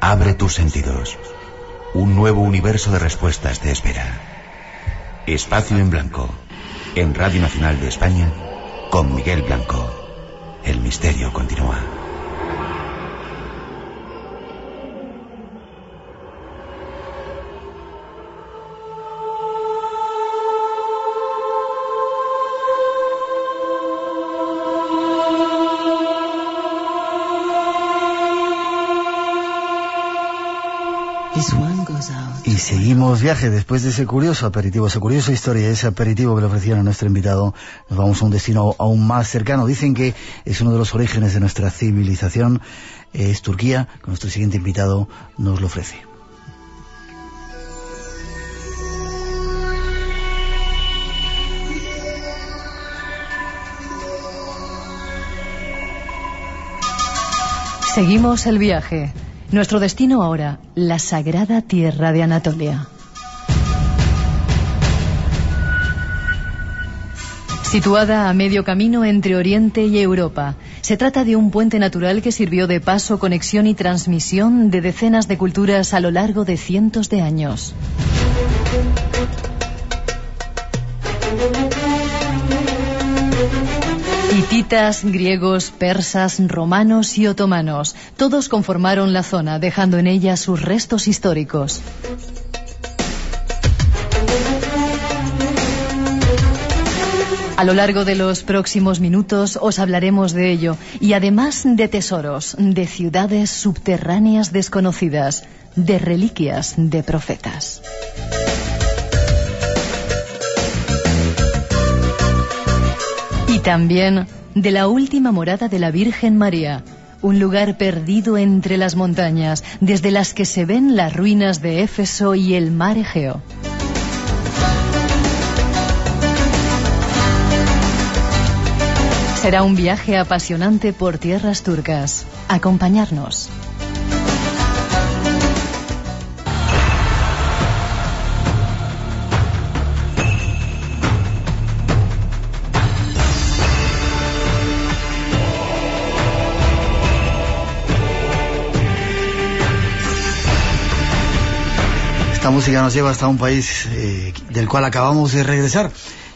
Abre tus sentidos. Un nuevo universo de respuestas te espera. Espacio en Blanco. En Radio Nacional de España con Miguel Blanco. El misterio continúa. Y seguimos viaje después de ese curioso aperitivo, esa curiosa historia, ese aperitivo que le ofrecieron a nuestro invitado. Nos vamos a un destino aún más cercano. Dicen que es uno de los orígenes de nuestra civilización. Es Turquía. Con nuestro siguiente invitado nos lo ofrece. Seguimos el viaje Nuestro destino ahora, la sagrada tierra de Anatolia. Situada a medio camino entre Oriente y Europa, se trata de un puente natural que sirvió de paso, conexión y transmisión de decenas de culturas a lo largo de cientos de años. Hititas, griegos, persas, romanos y otomanos, todos conformaron la zona, dejando en ella sus restos históricos. A lo largo de los próximos minutos os hablaremos de ello y además de tesoros, de ciudades subterráneas desconocidas, de reliquias de profetas. También de la última morada de la Virgen María, un lugar perdido entre las montañas, desde las que se ven las ruinas de Éfeso y el mar Egeo. Será un viaje apasionante por tierras turcas. Acompañarnos. Esta música nos lleva hasta un país eh, del cual acabamos de regresar.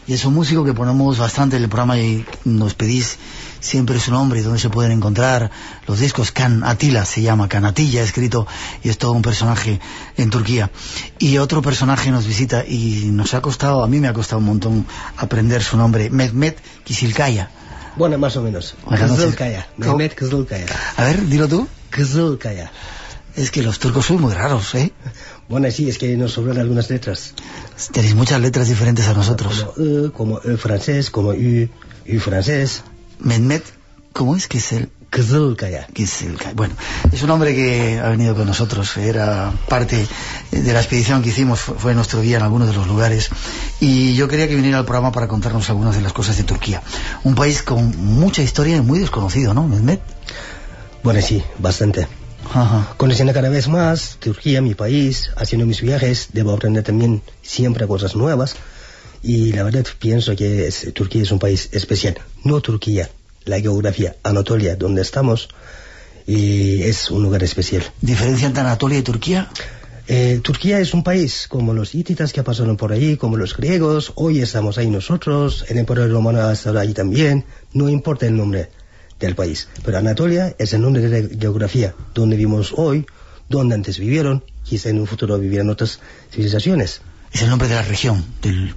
Y es un músico que ponemos bastante en el programa y nos pedís siempre su nombre y dónde se pueden encontrar los discos. Can Atila se llama, Can Atilla escrito y es todo un personaje en Turquía. Y otro personaje nos visita y nos ha costado, a mí me ha costado un montón aprender su nombre, Mehmet Kisilkaya. Bueno, más o menos. Kızılkaya. Mehmet Kızılkaya. A ver, dilo tú. Kızılkaya. Es que los turcos son muy raros, ¿eh? Bueno, sí, es que nos sobran algunas letras. Tenéis muchas letras diferentes a nosotros. Como E, como E francés, como U, U francés. Mehmet, ¿cómo es que es el Kızılkaya. Kisilkaya? Bueno, es un hombre que ha venido con nosotros, era parte de la expedición que hicimos, fue, fue nuestro guía en algunos de los lugares, y yo quería que viniera al programa para contarnos algunas de las cosas de Turquía. Un país con mucha historia y muy desconocido, ¿no, Mehmet? Bueno, sí, bastante. Ajá. Conociendo cada vez más Turquía, mi país, haciendo mis viajes, debo aprender también siempre cosas nuevas. Y la verdad pienso que es- Turquía es un país especial. No Turquía, la geografía, Anatolia, donde estamos, y es un lugar especial. ¿Diferencia entre Anatolia y Turquía? Eh, Turquía es un país como los hititas que pasaron por allí, como los griegos, hoy estamos ahí nosotros, el emperador romano ha estado ahí también, no importa el nombre del país, pero Anatolia es el nombre de la geografía, donde vivimos hoy, donde antes vivieron, quizá en un futuro vivirán otras civilizaciones. Es el nombre de la región, del,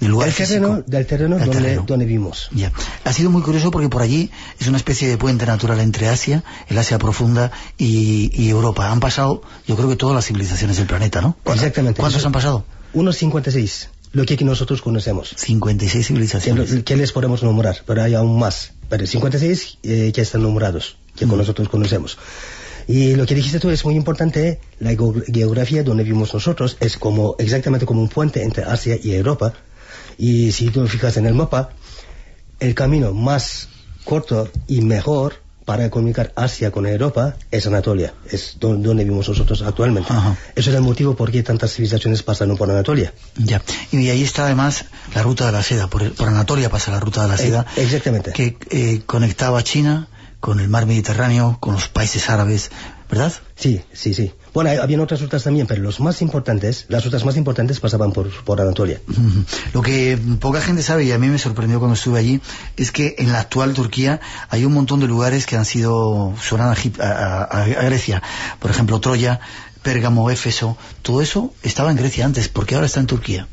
del lugar Del físico. terreno, del terreno Del donde, terreno. donde vivimos. Ya. Ha sido muy curioso porque por allí es una especie de puente natural entre Asia, el Asia profunda y, y Europa. Han pasado, yo creo que todas las civilizaciones del planeta, ¿no? Exactamente. ¿Cuántos Eso- han pasado? Unos 56, lo que nosotros conocemos. 56 que, civilizaciones. que les podemos nombrar, pero hay aún más. Pero 56 eh, que están nombrados, que con nosotros conocemos. Y lo que dijiste tú es muy importante, la geo- geografía donde vivimos nosotros es como exactamente como un puente entre Asia y Europa. Y si tú fijas en el mapa, el camino más corto y mejor para comunicar Asia con Europa es Anatolia, es do- donde vivimos nosotros actualmente. Ajá. Eso es el motivo por qué tantas civilizaciones pasaron por Anatolia. Ya. Y ahí está además la ruta de la seda. Por, por Anatolia pasa la ruta de la seda. Eh, exactamente. Que eh, conectaba China con el mar Mediterráneo, con los países árabes, ¿verdad? Sí, sí, sí. Bueno, habían otras rutas también, pero los más importantes, las rutas más importantes pasaban por, por Anatolia. Lo que poca gente sabe, y a mí me sorprendió cuando estuve allí, es que en la actual Turquía hay un montón de lugares que han sido, suenan a Grecia. Por ejemplo, Troya, Pérgamo, Éfeso, todo eso estaba en Grecia antes, porque ahora está en Turquía.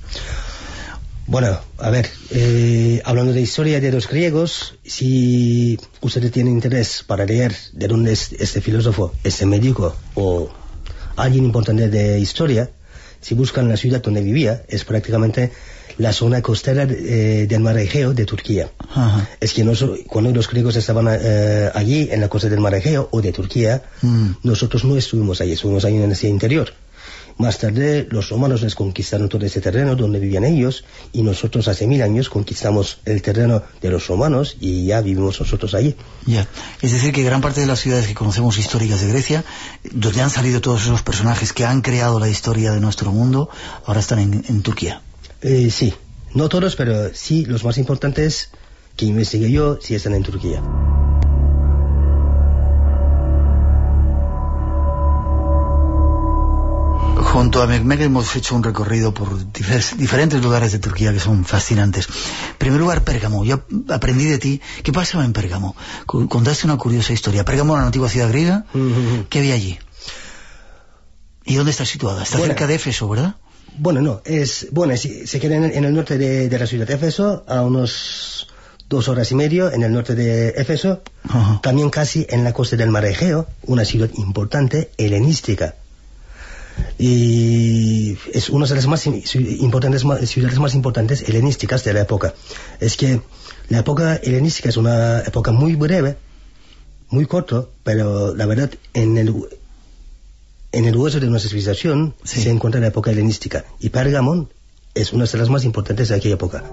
Bueno, a ver, eh, hablando de historia de los griegos, si ustedes tienen interés para leer de dónde es este filósofo, este médico o alguien importante de historia, si buscan la ciudad donde vivía, es prácticamente la zona costera eh, del mar Egeo de Turquía. Ajá. Es que noso- cuando los griegos estaban eh, allí, en la costa del mar Egeo o de Turquía, Mm. nosotros no estuvimos ahí, estuvimos ahí en ese interior. Más tarde los romanos les conquistaron todo ese terreno donde vivían ellos y nosotros hace mil años conquistamos el terreno de los romanos y ya vivimos nosotros allí. Ya, es decir que gran parte de las ciudades que conocemos históricas de Grecia, donde han salido todos esos personajes que han creado la historia de nuestro mundo, ahora están en, Turquía. Eh, sí, no todos, pero sí los más importantes que investigué yo sí están en Turquía. Junto a Mehmet hemos hecho un recorrido por diferentes lugares de Turquía que son fascinantes. En primer lugar, Pérgamo. Yo aprendí de ti. ¿Qué pasaba en Pérgamo? Contaste una curiosa historia. Pérgamo era una antigua ciudad griega. ¿Qué había allí? ¿Y dónde está situada? Está cerca de Éfeso, ¿verdad? Bueno, no. Es, bueno, se queda en, el norte de, la ciudad de Éfeso, a unos dos horas y medio en el norte de Éfeso, también casi en la costa del Mar Egeo, una ciudad importante, helenística y es una de las más importantes ciudades más importantes helenísticas de la época. Es que la época helenística es una época muy breve, muy corto, pero la verdad en el en el hueso de nuestra civilización se encuentra la época helenística y Pergamon es una de las más importantes de aquella época.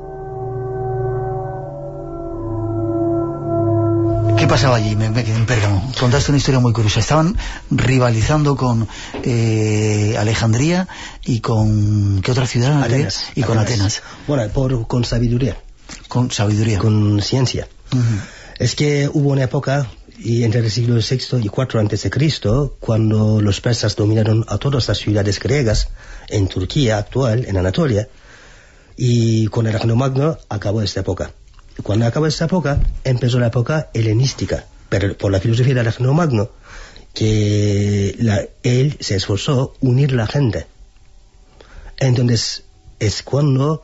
Pasaba allí en Pérgamo? Contaste una historia muy curiosa. Estaban rivalizando con eh, Alejandría y con... ¿Qué otra ciudad? Atenas. Y con Atenas. Bueno, por, con sabiduría. Con sabiduría. Con ciencia. Es que hubo una época, y entre el siglo VI y IV antes de Cristo, cuando los persas dominaron a todas las ciudades griegas en Turquía actual, en Anatolia, y con el Magno acabó esta época. Cuando acabó esta época, empezó la época helenística, pero por la filosofía de Alejandro Magno, que él se esforzó unir la gente. Entonces, es cuando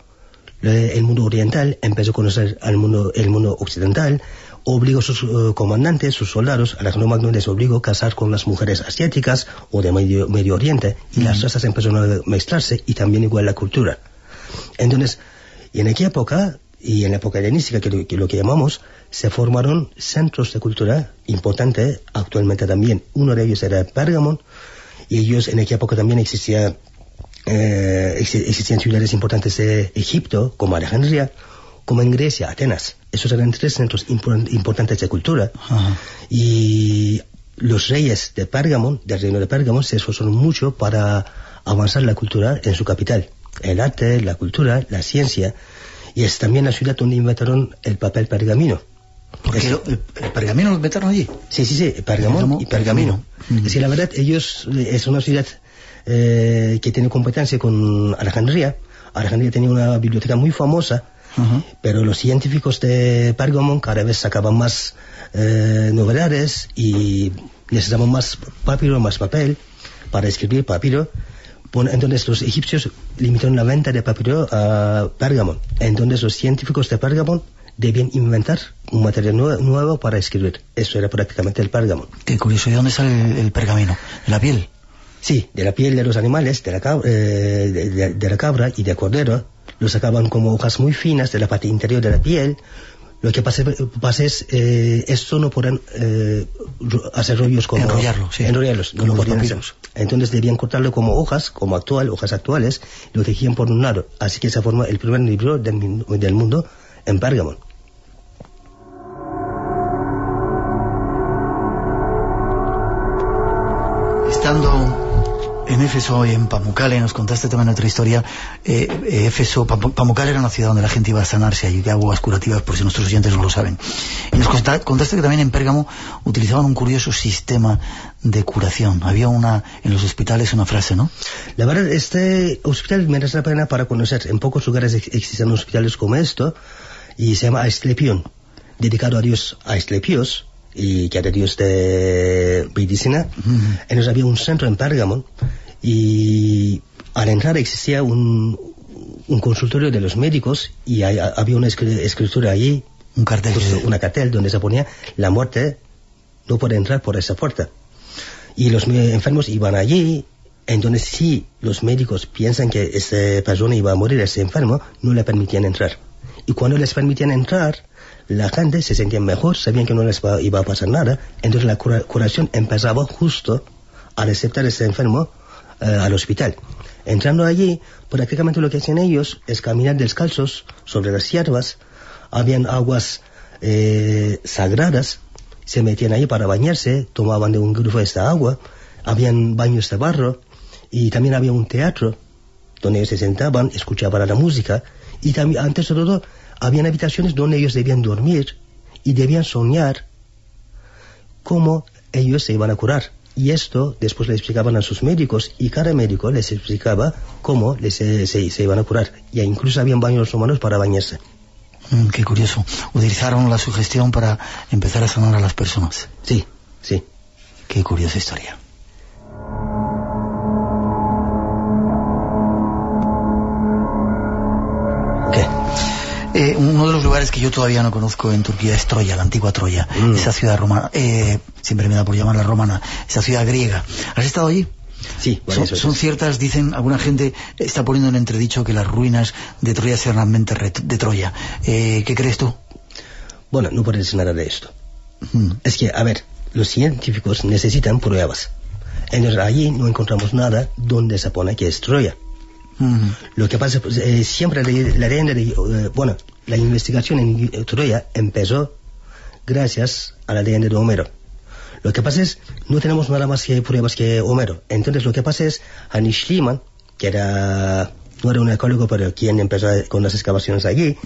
el mundo oriental empezó a conocer al mundo, el mundo occidental, obligó a sus eh, comandantes, sus soldados, Alejandro Magno les obligó a casar con las mujeres asiáticas o de Medio, Medio Oriente, y las razas empezaron a mezclarse y también igual la cultura. Entonces, y en aquella época, y en la época helenística, que lo, que llamamos, se formaron centros de cultura importantes actualmente también. Uno de ellos era Pergamon, y ellos en aquella época también existía, eh, existían ciudades importantes de Egipto, como Alejandría, como en Grecia, Atenas. Esos eran tres centros importantes de cultura. Y los reyes de Pergamon, del reino de Pergamon, se esforzaron mucho para avanzar la cultura en su capital. El arte, la cultura, la ciencia, y es también la ciudad donde inventaron el papel pergamino. Porque el, pergamino lo inventaron allí. Sí, sí, sí, pergamón y pergamino. Es decir, la verdad, ellos, es una ciudad eh, que tiene competencia con Alejandría. Alejandría tenía una biblioteca muy famosa, pero los científicos de Pergamón cada vez sacaban más eh, novedades y necesitaban más papiro, más papel para escribir papiro entonces los egipcios limitaron la venta de papiro a Pergamon. Entonces los científicos de Pergamon debían inventar un material nuevo, para escribir. Eso era prácticamente el Pergamon. Qué curioso. ¿De dónde sale el, pergamino? ¿De la piel? Sí, de la piel de los animales, de la, cabra, eh, de la cabra y de cordero. Lo sacaban como hojas muy finas de la parte interior de la piel, lo que pasa, es, eh, esto no podrán eh, hacer rollos como... Enrollarlo, sí. Enrollarlos, no lo podían hacer. Entonces debían cortarlo como hojas, como actual, hojas actuales, lo tejían por un lado. Así que se forma el primer libro del, del mundo en Pergamon. Estando en Éfeso en Pamukkale, nos contaste también otra historia. Eh, eh Éfeso, Pamukkale era una ciudad donde la gente iba a sanarse y de aguas curativas, por si nuestros oyentes no lo saben. Y nos contaste que también en Pérgamo utilizaban un curioso sistema de curación. Había una, en los hospitales, una frase, ¿no? La verdad, este hospital merece la pena para conocer. En pocos lugares existen hospitales como esto, y se llama Asclepión, dedicado a Dios Asclepios, y que era Dios de medicina. Entonces había un centro en Pérgamo y al entrar existía un, un consultorio de los médicos y había una escritura allí, un cartel, una cartel donde se ponía la muerte no puede entrar por esa puerta. Y los enfermos iban allí, entonces si los médicos piensan que esa persona iba a morir, ese enfermo, no le permitían entrar. Y cuando les permitían entrar, la gente se sentía mejor, sabían que no les iba a pasar nada, entonces la curación empezaba justo al aceptar ese enfermo eh, al hospital. Entrando allí, prácticamente lo que hacían ellos es caminar descalzos sobre las hierbas, habían aguas eh, sagradas, se metían ahí para bañarse, tomaban de un grifo esta agua, habían baños de barro y también había un teatro donde ellos se sentaban, escuchaban la música. Y también, antes de todo, habían habitaciones donde ellos debían dormir y debían soñar cómo ellos se iban a curar. Y esto después le explicaban a sus médicos y cada médico les explicaba cómo les, se, se iban a curar. Y incluso habían baños humanos para bañarse. Mm, qué curioso. Utilizaron la sugestión para empezar a sanar a las personas. Sí, sí. Qué curiosa historia. Eh, uno de los lugares que yo todavía no conozco en Turquía es Troya, la antigua Troya, Mm. esa ciudad romana, eh, siempre me da por llamarla romana, esa ciudad griega. ¿Has estado allí? Sí, Son, son ciertas, dicen, alguna gente está poniendo en entredicho que las ruinas de Troya sean realmente re- de Troya. Eh, ¿Qué crees tú? Bueno, no puedo decir nada de esto. Mm. Es que, a ver, los científicos necesitan pruebas. Entonces allí no encontramos nada donde se pone que es Troya. Lo que pasa, pues, eh, siempre la, la leyenda de, eh, bueno, la investigación en Troya empezó gracias a la leyenda de Homero. Lo que pasa es, no tenemos nada más que pruebas que Homero. Entonces lo que pasa es, Hanni Schliemann, que era, no era un ecólogo, pero quien empezó con las excavaciones allí,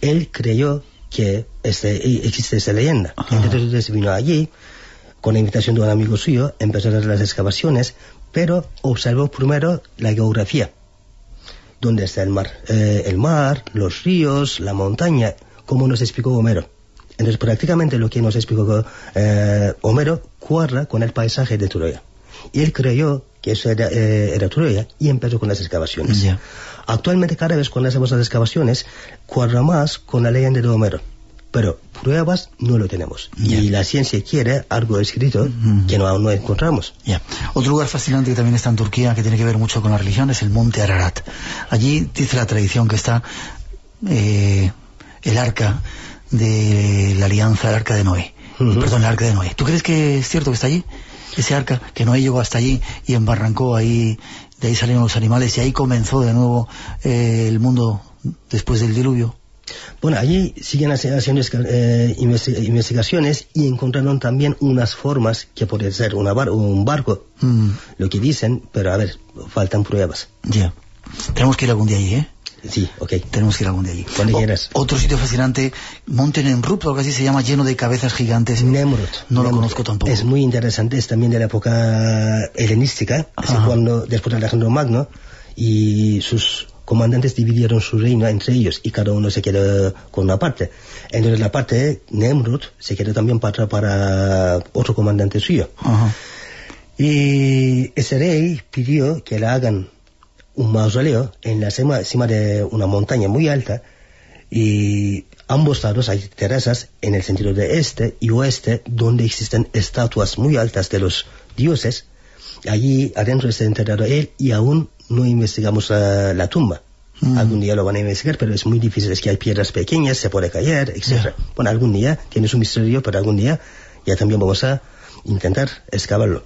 él creyó que este, eh, existe esta leyenda. Entonces vino allí, con la invitación de un amigo suyo, empezó a hacer las excavaciones, pero observó primero la geografía. ¿Dónde está el mar? Eh, el mar, los ríos, la montaña, como nos explicó Homero. Entonces prácticamente lo que nos explicó eh, Homero cuadra con el paisaje de Troya. Y él creyó que eso era, eh, era Troya y empezó con las excavaciones. Actualmente cada vez cuando hacemos las excavaciones cuadra más con la leyenda de Homero. Pero pruebas no lo tenemos. Y la ciencia quiere algo escrito que no, aún no encontramos. Otro lugar fascinante que también está en Turquía, que tiene que ver mucho con la religión, es el monte Ararat. Allí dice la tradición que está eh, el arca de la alianza, el arca de Noé. Perdón, el arca de Noé. ¿Tú crees que es cierto que está allí? Ese arca, que Noé llegó hasta allí y embarrancó ahí, de ahí salieron los animales y ahí comenzó de nuevo eh, el mundo después del diluvio. Bueno, allí siguen haciendo eh, investi- investigaciones y encontraron también unas formas que puede ser una bar- un barco, Mm, lo que dicen, pero a ver, faltan pruebas. ya. Tenemos que ir algún día allí, ¿eh? Sí, ok. Tenemos que ir algún día allí. Cuando O- quieras. Otro sitio fascinante, Monte Nemrut, algo así se llama, lleno de cabezas gigantes. Nemrut. No lo Nemrut. conozco tampoco. Es muy interesante, es también de la época helenística, Ajá. cuando después de Alejandro Magno y sus comandantes dividieron su reino entre ellos y cada uno se quedó con una parte. Entonces la parte de Nemrut se quedó también para, para otro comandante suyo. Ajá. Y ese rey pidió que le hagan un mausoleo en la cima, cima de una montaña muy alta y ambos lados hay terrazas en el sentido de este y oeste donde existen estatuas muy altas de los dioses. Allí adentro está enterrado él y aún no investigamos la, la tumba. Algún día lo van a investigar, pero es muy difícil. Es que hay piedras pequeñas, se puede caer, etc. Bueno, algún día tiene su misterio, pero algún día ya también vamos a intentar excavarlo.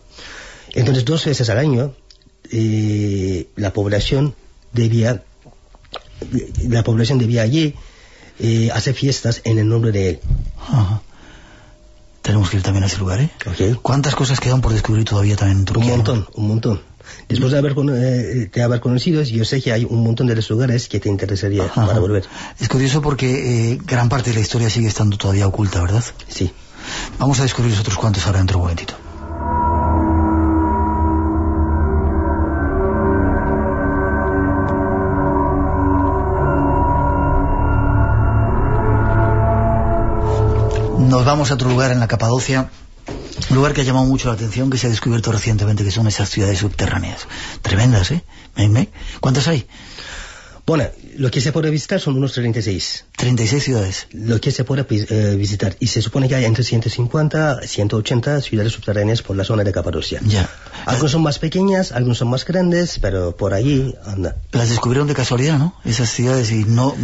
Entonces, dos veces al año, eh, la población debía, la población debía allí eh, hacer fiestas en el nombre de él. Ajá. Tenemos que ir también a ese lugar, ¿eh? ¿Cuántas cosas quedan por descubrir todavía también en Un Turquía? no? montón, un montón. Después de haber, cono- eh, de haber conocido, yo sé que hay un montón de los lugares que te interesaría Ajá. para volver. Es curioso porque eh, gran parte de la historia sigue estando todavía oculta, ¿verdad? Sí. Vamos a descubrir los otros cuantos ahora dentro de un momentito. Nos vamos a otro lugar en la Capadocia, un lugar que ha llamado mucho la atención, que se ha descubierto recientemente, que son esas ciudades subterráneas. Tremendas, ¿eh? ¿Cuántas hay? Bueno, lo que se puede visitar son unos 36. 36 ciudades. Lo que se puede eh, visitar. Y se supone que hay entre 150 y 180 ciudades subterráneas por la zona de Capadocia. Ya. Algunos son más pequeñas, algunos son más grandes, pero por allí anda. Las descubrieron de casualidad, ¿no? Esas ciudades y no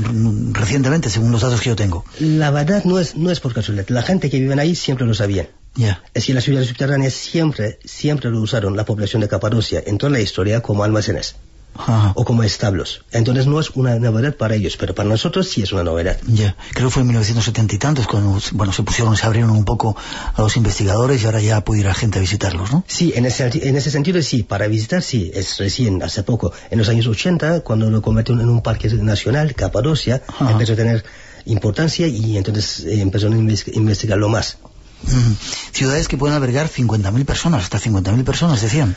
recientemente, según los datos que yo tengo. La verdad no es, no es por casualidad. La gente que vive ahí siempre lo sabía. Ya. Es que las ciudades subterráneas siempre, siempre lo usaron la población de Capadocia en toda la historia como almacenes Ajá. o como establos. Entonces no es una novedad para ellos, pero para nosotros sí es una novedad. Ya, creo que fue en 1970 y tantos cuando, bueno, se pusieron, se abrieron un poco a los investigadores y ahora ya puede ir la gente a visitarlos, ¿no? Sí, en ese, en ese sentido sí, para visitar sí, es recién, hace poco. En los años 80, cuando lo convirtieron en un parque nacional, Capadocia, Ajá. empezó a tener importancia y entonces eh, empezó a inves- investigarlo más. Ciudades que pueden albergar 50.000 personas, hasta 50.000 personas, decían.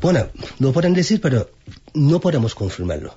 Bueno, lo pueden decir, pero no podemos confirmarlo.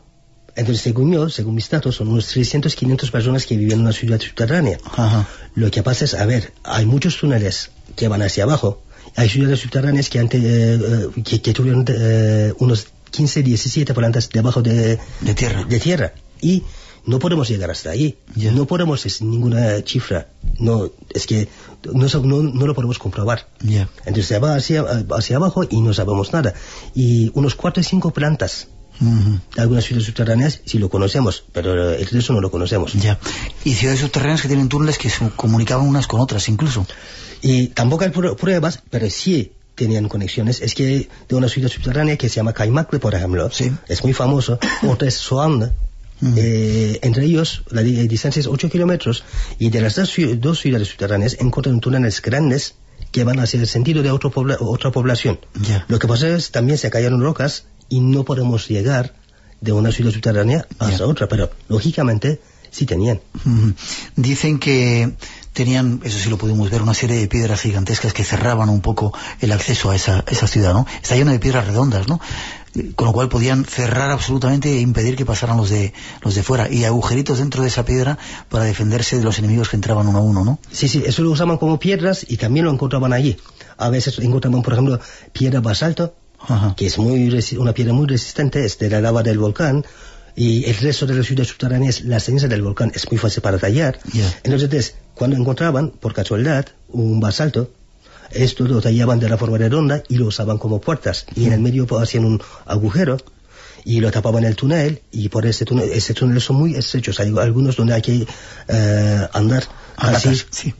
Entonces, según yo, según mis datos, son unos 300, 500 personas que viven en una ciudad subterránea. Ajá. Lo que pasa es, a ver, hay muchos túneles que van hacia abajo. Hay ciudades subterráneas que, ante- eh, eh, que, que tuvieron eh, unos 15, 17 plantas debajo de, De tierra. de tierra. Y no podemos llegar hasta ahí. Ya. No podemos es ninguna cifra. No, es que no, no, no lo podemos comprobar. Ya. Entonces se va hacia, hacia abajo y no sabemos nada. Y unos cuatro o cinco plantas Ujú. de algunas ciudades subterráneas sí lo conocemos, pero el resto no lo conocemos. Ya. Y ciudades subterráneas que tienen túneles que se comunicaban unas con otras incluso. Y tampoco hay prue- pruebas, pero sí tenían conexiones. Es que de una ciudad subterránea que se llama Caimacle, por ejemplo, Sí. es muy famoso. Otra es Soanda. Eh, entre ellos, la di- distancia es 8 kilómetros. Y de las dos, dos ciudades subterráneas encuentran túneles grandes que van hacia el sentido de otro pobla- otra población. Ya. Lo que pasa es también se cayeron rocas y no podemos llegar de una ciudad subterránea hasta Ya. otra, pero lógicamente sí tenían. Dicen que tenían, eso sí lo pudimos ver, una serie de piedras gigantescas que cerraban un poco el acceso a esa, esa ciudad, ¿no? Está lleno de piedras redondas, ¿no? Con lo cual podían cerrar absolutamente e impedir que pasaran los de, los de fuera. Y agujeritos dentro de esa piedra para defenderse de los enemigos que entraban uno a uno, ¿no? Sí, sí, eso lo usaban como piedras y también lo encontraban allí. A veces encontraban, por ejemplo, piedra basalto, Ajá. que es muy una piedra muy resistente, es de la lava del volcán, y el resto de las ciudades subterráneas, la ceniza del volcán es muy fácil para tallar. Entonces, cuando encontraban, por casualidad, un basalto, esto lo tallaban de la forma redonda y lo usaban como puertas. Y en el medio pues, hacían un agujero y lo tapaban el túnel y por ese túnel, ese túnel son muy estrechos. Hay algunos donde hay que eh, andar A casi gatas, sí.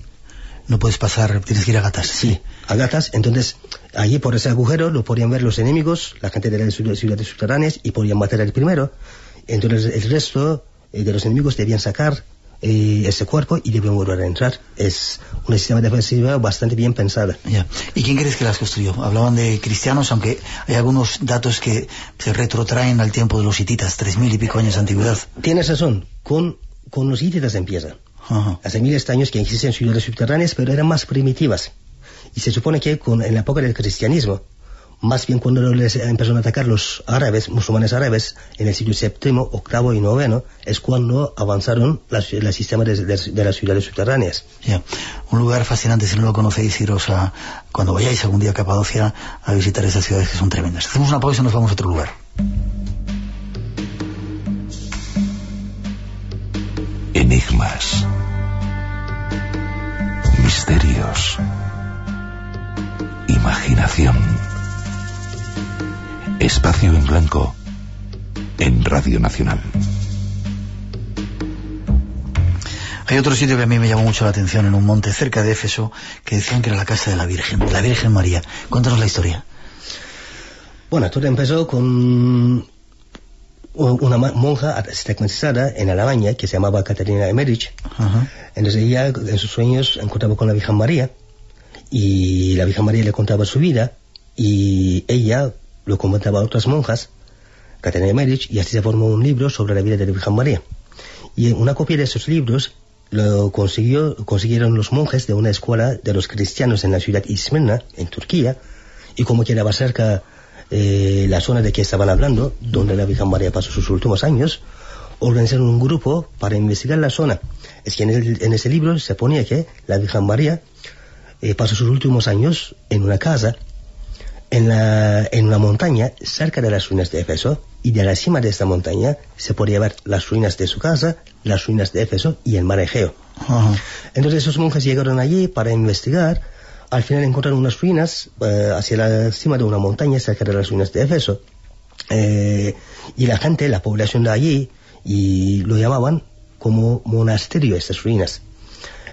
No puedes pasar, tienes que ir a gatas. Sí, a gatas. Entonces, allí por ese agujero lo podían ver los enemigos, la gente de las ciudad- ciudades subterráneas, y podían matar al primero. Entonces, el resto eh, de los enemigos debían sacar eh, ese cuerpo y debían volver a entrar. Es un sistema defensivo bastante bien pensado. Ya. ¿Y quién crees que las construyó? Hablaban de cristianos, aunque hay algunos datos que se retrotraen al tiempo de los hititas, tres mil y pico años de antigüedad. Tienes razón, con, con los hititas empieza. Ajá. Hace miles de años que existen ciudades subterráneas, pero eran más primitivas. Y se supone que con, en la época del cristianismo, más bien cuando les empezaron a atacar los árabes, musulmanes árabes, en el siglo VII, VIII y IX, es cuando avanzaron las- el sistema de, de- de las ciudades subterráneas. Un lugar fascinante, si no lo conocéis, iros a, cuando vayáis algún día a Capadocia a visitar esas ciudades que son tremendas. Hacemos una pausa y nos vamos a otro lugar. Enigmas. Misterios. Imaginación. Espacio en blanco. En Radio Nacional. Hay otro sitio que a mí me llamó mucho la atención, en un monte cerca de Éfeso, que decían que era la casa de la Virgen, la Virgen María. Cuéntanos la historia. Bueno, todo empezó con una monja estigmatizada en Alemania que se llamaba Catarina Emmerich. Ajá. Entonces ella en sus sueños encontraba con la Virgen María y la Virgen María le contaba su vida y ella lo comentaba a otras monjas, Catarina Emmerich, y así se formó un libro sobre la vida de la Virgen María. Y una copia de esos libros lo consiguieron los monjes de una escuela de los cristianos en la ciudad Ismirna, en Turquía, y como quedaba cerca eh, la zona de que estaban hablando, donde la Virgen María pasó sus últimos años, organizaron un grupo para investigar la zona. Es que en, en ese libro se ponía que la Virgen María eh, pasó sus últimos años en una casa, en, la, en una montaña, cerca de las ruinas de Éfeso, y de la cima de esta montaña se podía ver las ruinas de su casa, las ruinas de Éfeso y el mar Egeo. Ajá. Entonces esos monjes llegaron allí para investigar. Al final encontraron unas ruinas eh, hacia la cima de una montaña cerca de las ruinas de Éfeso. Eh, y la gente, la población de allí, y lo llamaban como monasterio estas ruinas.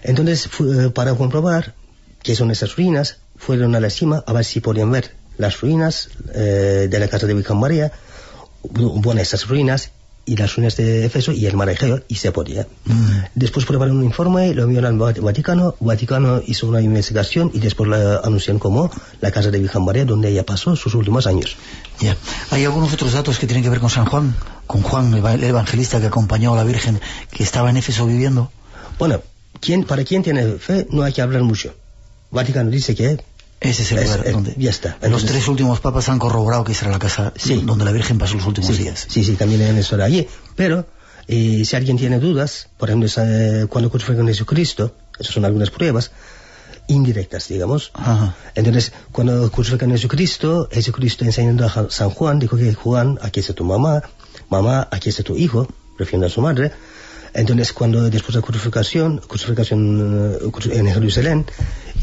Entonces, eh, para comprobar que son esas ruinas, fueron a la cima a ver si podían ver las ruinas eh, de la casa de Virgen María, bueno, esas ruinas y las ruinas de Efeso y el mar Egeo, y se podía. Mm. Después prepararon un informe, lo enviaron al Vaticano, Vaticano hizo una investigación y después la anunciaron como la casa de Virgen María, donde ella pasó sus últimos años. Ya. ¿Hay algunos otros datos que tienen que ver con San Juan? Con Juan, el evangelista que acompañó a la Virgen, que estaba en Éfeso viviendo. Bueno, ¿quién, para quien tiene fe no hay que hablar mucho. Vaticano dice que ese es el lugar es- donde... ya está. Los tres últimos papas han corroborado que esa era la casa Sí. donde la Virgen pasó los últimos sí, días. Sí, sí, también en eso allí. Pero eh, si alguien tiene dudas, por ejemplo, esa- cuando crucifican a Jesucristo, esas son algunas pruebas indirectas, digamos. Ajá. Entonces, cuando crucifican a Jesucristo, Jesucristo enseñando a San Juan, dijo que Juan, aquí está tu mamá, mamá, aquí está tu hijo, refiriendo a su madre. Entonces, cuando después de la crucificación, crucificación eh, en Jerusalén,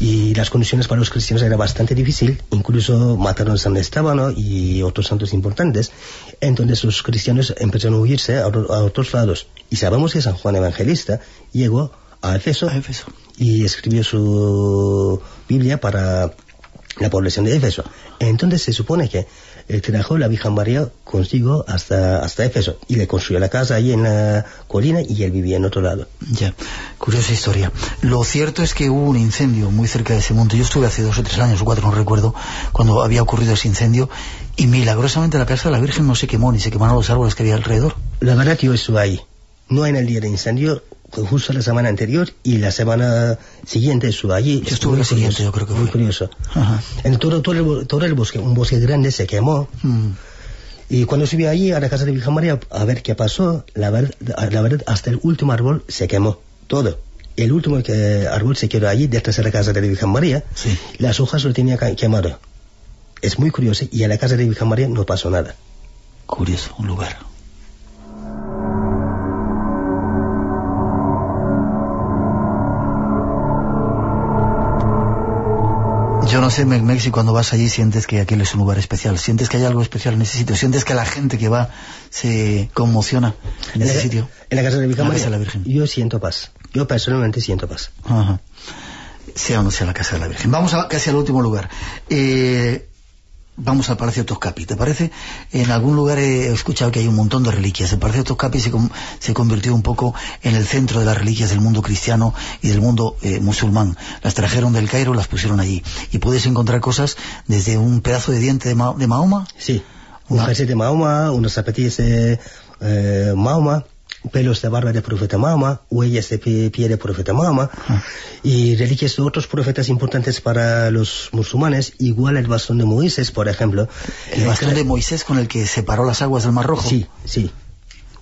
y las condiciones para los cristianos era bastante difícil, incluso mataron a San Estábano y otros santos importantes, entonces los cristianos empezaron a huirse a, otro- a otros lados. Y sabemos que San Juan Evangelista llegó a Éfeso, A Éfeso. y escribió su Biblia para la población de Éfeso. Entonces se supone que eh, trajo la Virgen María consigo hasta, hasta Éfeso y le construyó la casa allí en la colina y él vivía en otro lado. Ya, curiosa historia. Lo cierto es que hubo un incendio muy cerca de ese monte. Yo estuve hace dos o tres años o cuatro, no recuerdo, cuando había ocurrido ese incendio y milagrosamente la casa de la Virgen no se quemó ni se quemaron los árboles que había alrededor. La verdad que yo estuve ahí. No en el día de incendio, justo la semana anterior y la semana siguiente estuve allí. Yo estuve Muy la siguiente, curioso, yo creo que Muy fue. curioso. Ajá. En todo, todo, el, todo el bosque, un bosque grande se quemó. Mm. Y cuando subí allí a la casa de Virgen María a ver qué pasó, la verdad, la verdad hasta el último árbol se quemó, todo. El último que- árbol se quedó allí detrás de la casa de Virgen María, Sí. las hojas lo tenía quemado. Es muy curioso, y en la casa de Virgen María no pasó nada. Curioso, un lugar. Yo no sé, Mec, si cuando vas allí sientes que aquel es un lugar especial, sientes que hay algo especial en ese sitio, sientes que la gente que va se conmociona en ese la, sitio. en la casa de Virgen la casa de la Virgen. yo siento paz. Yo personalmente siento paz. Ajá. Sea o no sea la casa de la Virgen. Vamos a, casi al último lugar. Eh, vamos al Palacio Toscapi, ¿te parece? En algún lugar he escuchado que hay un montón de reliquias. El Palacio Toscapi se, se convirtió un poco en el centro de las reliquias del mundo cristiano y del mundo eh, musulmán. Las trajeron del Cairo, las pusieron allí. Y puedes encontrar cosas desde un pedazo de diente de, Ma- de Mahoma. Sí, un Una- jersey de Mahoma, unas zapatillas de eh, Mahoma, pelos de barba de profeta Mahoma, huellas de pie, de profeta Mahoma, y reliquias de otros profetas importantes para los musulmanes, igual el bastón de Moisés, por ejemplo. El bastón de Moisés con el que separó las aguas del Mar Rojo. Sí, sí.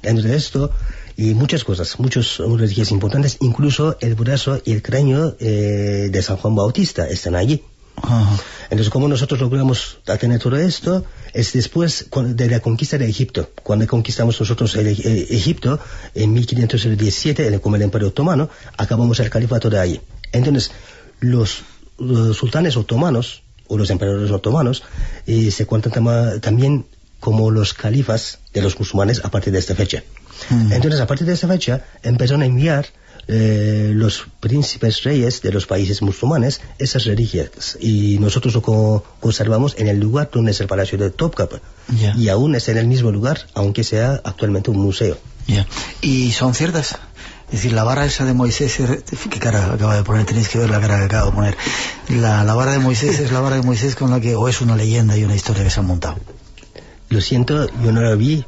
Dentro de esto, y muchas cosas, muchos reliquias importantes, incluso el brazo y el cráneo eh, de San Juan Bautista están allí. Ajá. Entonces, ¿cómo nosotros logramos tener todo esto? Es después de la conquista de Egipto. Cuando conquistamos nosotros el, Egipto, en 1517, en el- como el Imperio Otomano, acabamos el califato de ahí. Entonces, los, los sultanes otomanos, o los emperadores otomanos, eh, se cuentan también como los califas de los musulmanes a partir de esta fecha. Mm. Entonces, a partir de esta fecha, empezaron a enviar eh, los príncipes reyes de los países musulmanes esas reliquias. Y nosotros lo co- conservamos en el lugar donde es el palacio de Topkapi. Y aún está en el mismo lugar, aunque sea actualmente un museo. ¿Y son ciertas? Es decir, la vara esa de Moisés, ¿qué cara acaba de poner? Tenéis que ver la cara que acaba de poner. La, la vara de Moisés es la vara de Moisés con la que, o es una leyenda y una historia que se han montado. Lo siento, yo no lo vi,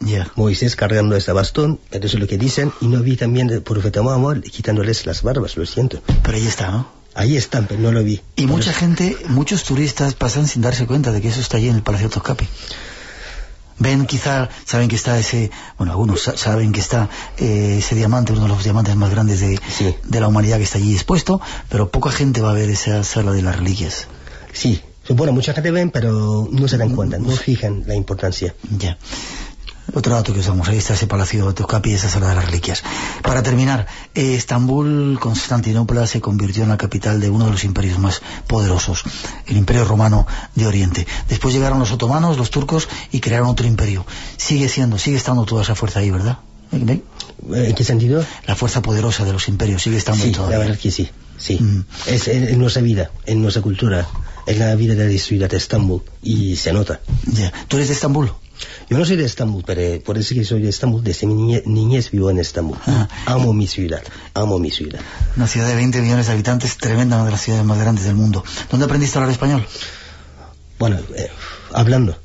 Ya. Moisés cargando este bastón, eso es lo que dicen, y no vi también el profeta Muhammad quitándoles las barbas, lo siento. Pero ahí está, ¿no? Ahí están, pero no lo vi. Y Por mucha eso- gente, muchos turistas pasan sin darse cuenta de que eso está allí en el Palacio Toscapi. Ven quizá, saben que está ese, bueno, algunos sa- saben que está eh, ese diamante, uno de los diamantes más grandes de, Sí. de la humanidad que está allí expuesto, pero poca gente va a ver esa sala de las reliquias. Sí, bueno, mucha gente ven, pero no se dan cuenta, no fijan la importancia. Ya. Otro dato que usamos, ahí está ese palacio de Toscapi y esa sala de las reliquias. Para terminar, eh, Estambul, Constantinopla, se convirtió en la capital de uno de los imperios más poderosos, el imperio romano de Oriente. Después llegaron los otomanos, los turcos, y crearon otro imperio. Sigue siendo, sigue estando toda esa fuerza ahí, ¿verdad? ¿En qué sentido? La fuerza poderosa de los imperios sigue estando sí, todavía. la verdad que sí, sí. Mm. Es en, nuestra vida, en nuestra cultura, en la vida de la ciudad de Estambul y se nota. ¿Tú eres de Estambul? Yo no soy de Estambul, pero por eso que soy de Estambul, desde mi niñez, vivo en Estambul. Ah. Amo mi ciudad, amo mi ciudad. Una ciudad de 20 millones de habitantes, tremenda, una de las ciudades más grandes del mundo. ¿Dónde aprendiste a hablar español? Bueno, eh, hablando.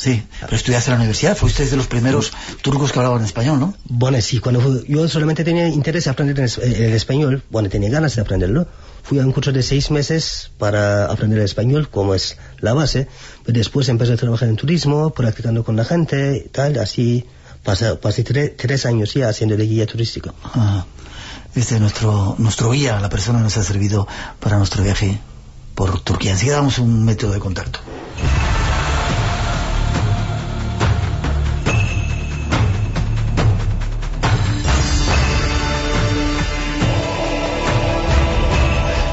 Sí, pero estudiaste en la universidad, fuiste de los primeros turcos que hablaban español, ¿no? Bueno, sí, cuando yo solamente tenía interés en aprender el español, bueno, tenía ganas de aprenderlo. Fui a un curso de seis meses para aprender español, como es la base, pero después empecé a trabajar en turismo, practicando con la gente, tal, así pasé, pasé tres años ya haciendo de guía turístico. Ah, este es nuestro, nuestro guía, la persona nos ha servido para nuestro viaje por Turquía. Enseguida damos un método de contacto.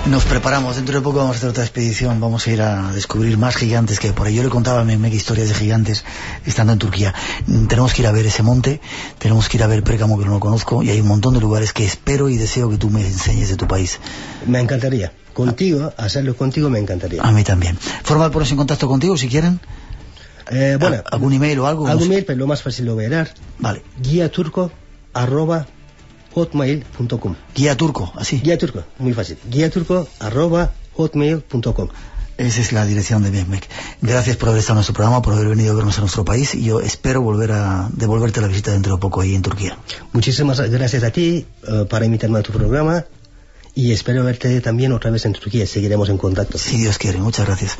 Nos preparamos, dentro de poco vamos a hacer otra expedición, vamos a ir a descubrir más gigantes que por ahí. Yo le contaba a Mega historias de gigantes estando en Turquía. Mm, tenemos que ir a ver ese monte, tenemos que ir a ver Pérgamo que no lo conozco y hay un montón de lugares que espero y deseo que tú me enseñes de tu país. Me encantaría. Contigo, hacerlo contigo me encantaría. A mí también. Forma de ponerse en contacto contigo si quieren. Eh, bueno, ¿Algún email o algo? Algún email, pero lo más fácil lo dar. Vale. Guía turco arroba hotmail.com. Guía turco, así. Guía turco, muy fácil. Guía turco arroba hotmail.com. Esa es la dirección de BIEMEC. Gracias por haber estado en nuestro programa, por haber venido a vernos a nuestro país y yo espero volver a devolverte la visita dentro de poco ahí en Turquía. Muchísimas gracias a ti uh, para invitarme a tu programa y espero verte también otra vez en Turquía. Seguiremos en contacto. Si Dios quiere. Muchas gracias,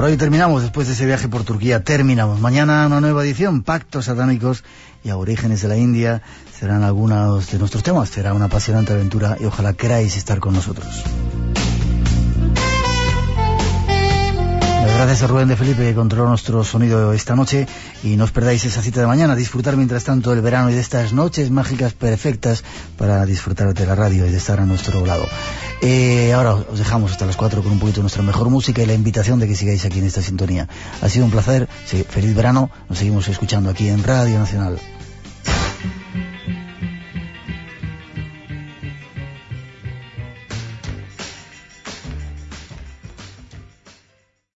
BIEMEC. hoy terminamos, después de ese viaje por Turquía, terminamos. Mañana una nueva edición, Pactos Satánicos y Aborígenes de la India, serán algunos de nuestros temas. Será una apasionante aventura y ojalá queráis estar con nosotros. Gracias a Rubén de Felipe que controló nuestro sonido esta noche y no os perdáis esa cita de mañana. Disfrutar mientras tanto del verano y de estas noches mágicas perfectas para disfrutar de la radio y de estar a nuestro lado. Eh, ahora os dejamos hasta las 4 con un poquito de nuestra mejor música y la invitación de que sigáis aquí en esta sintonía. Ha sido un placer, feliz verano, nos seguimos escuchando aquí en Radio Nacional.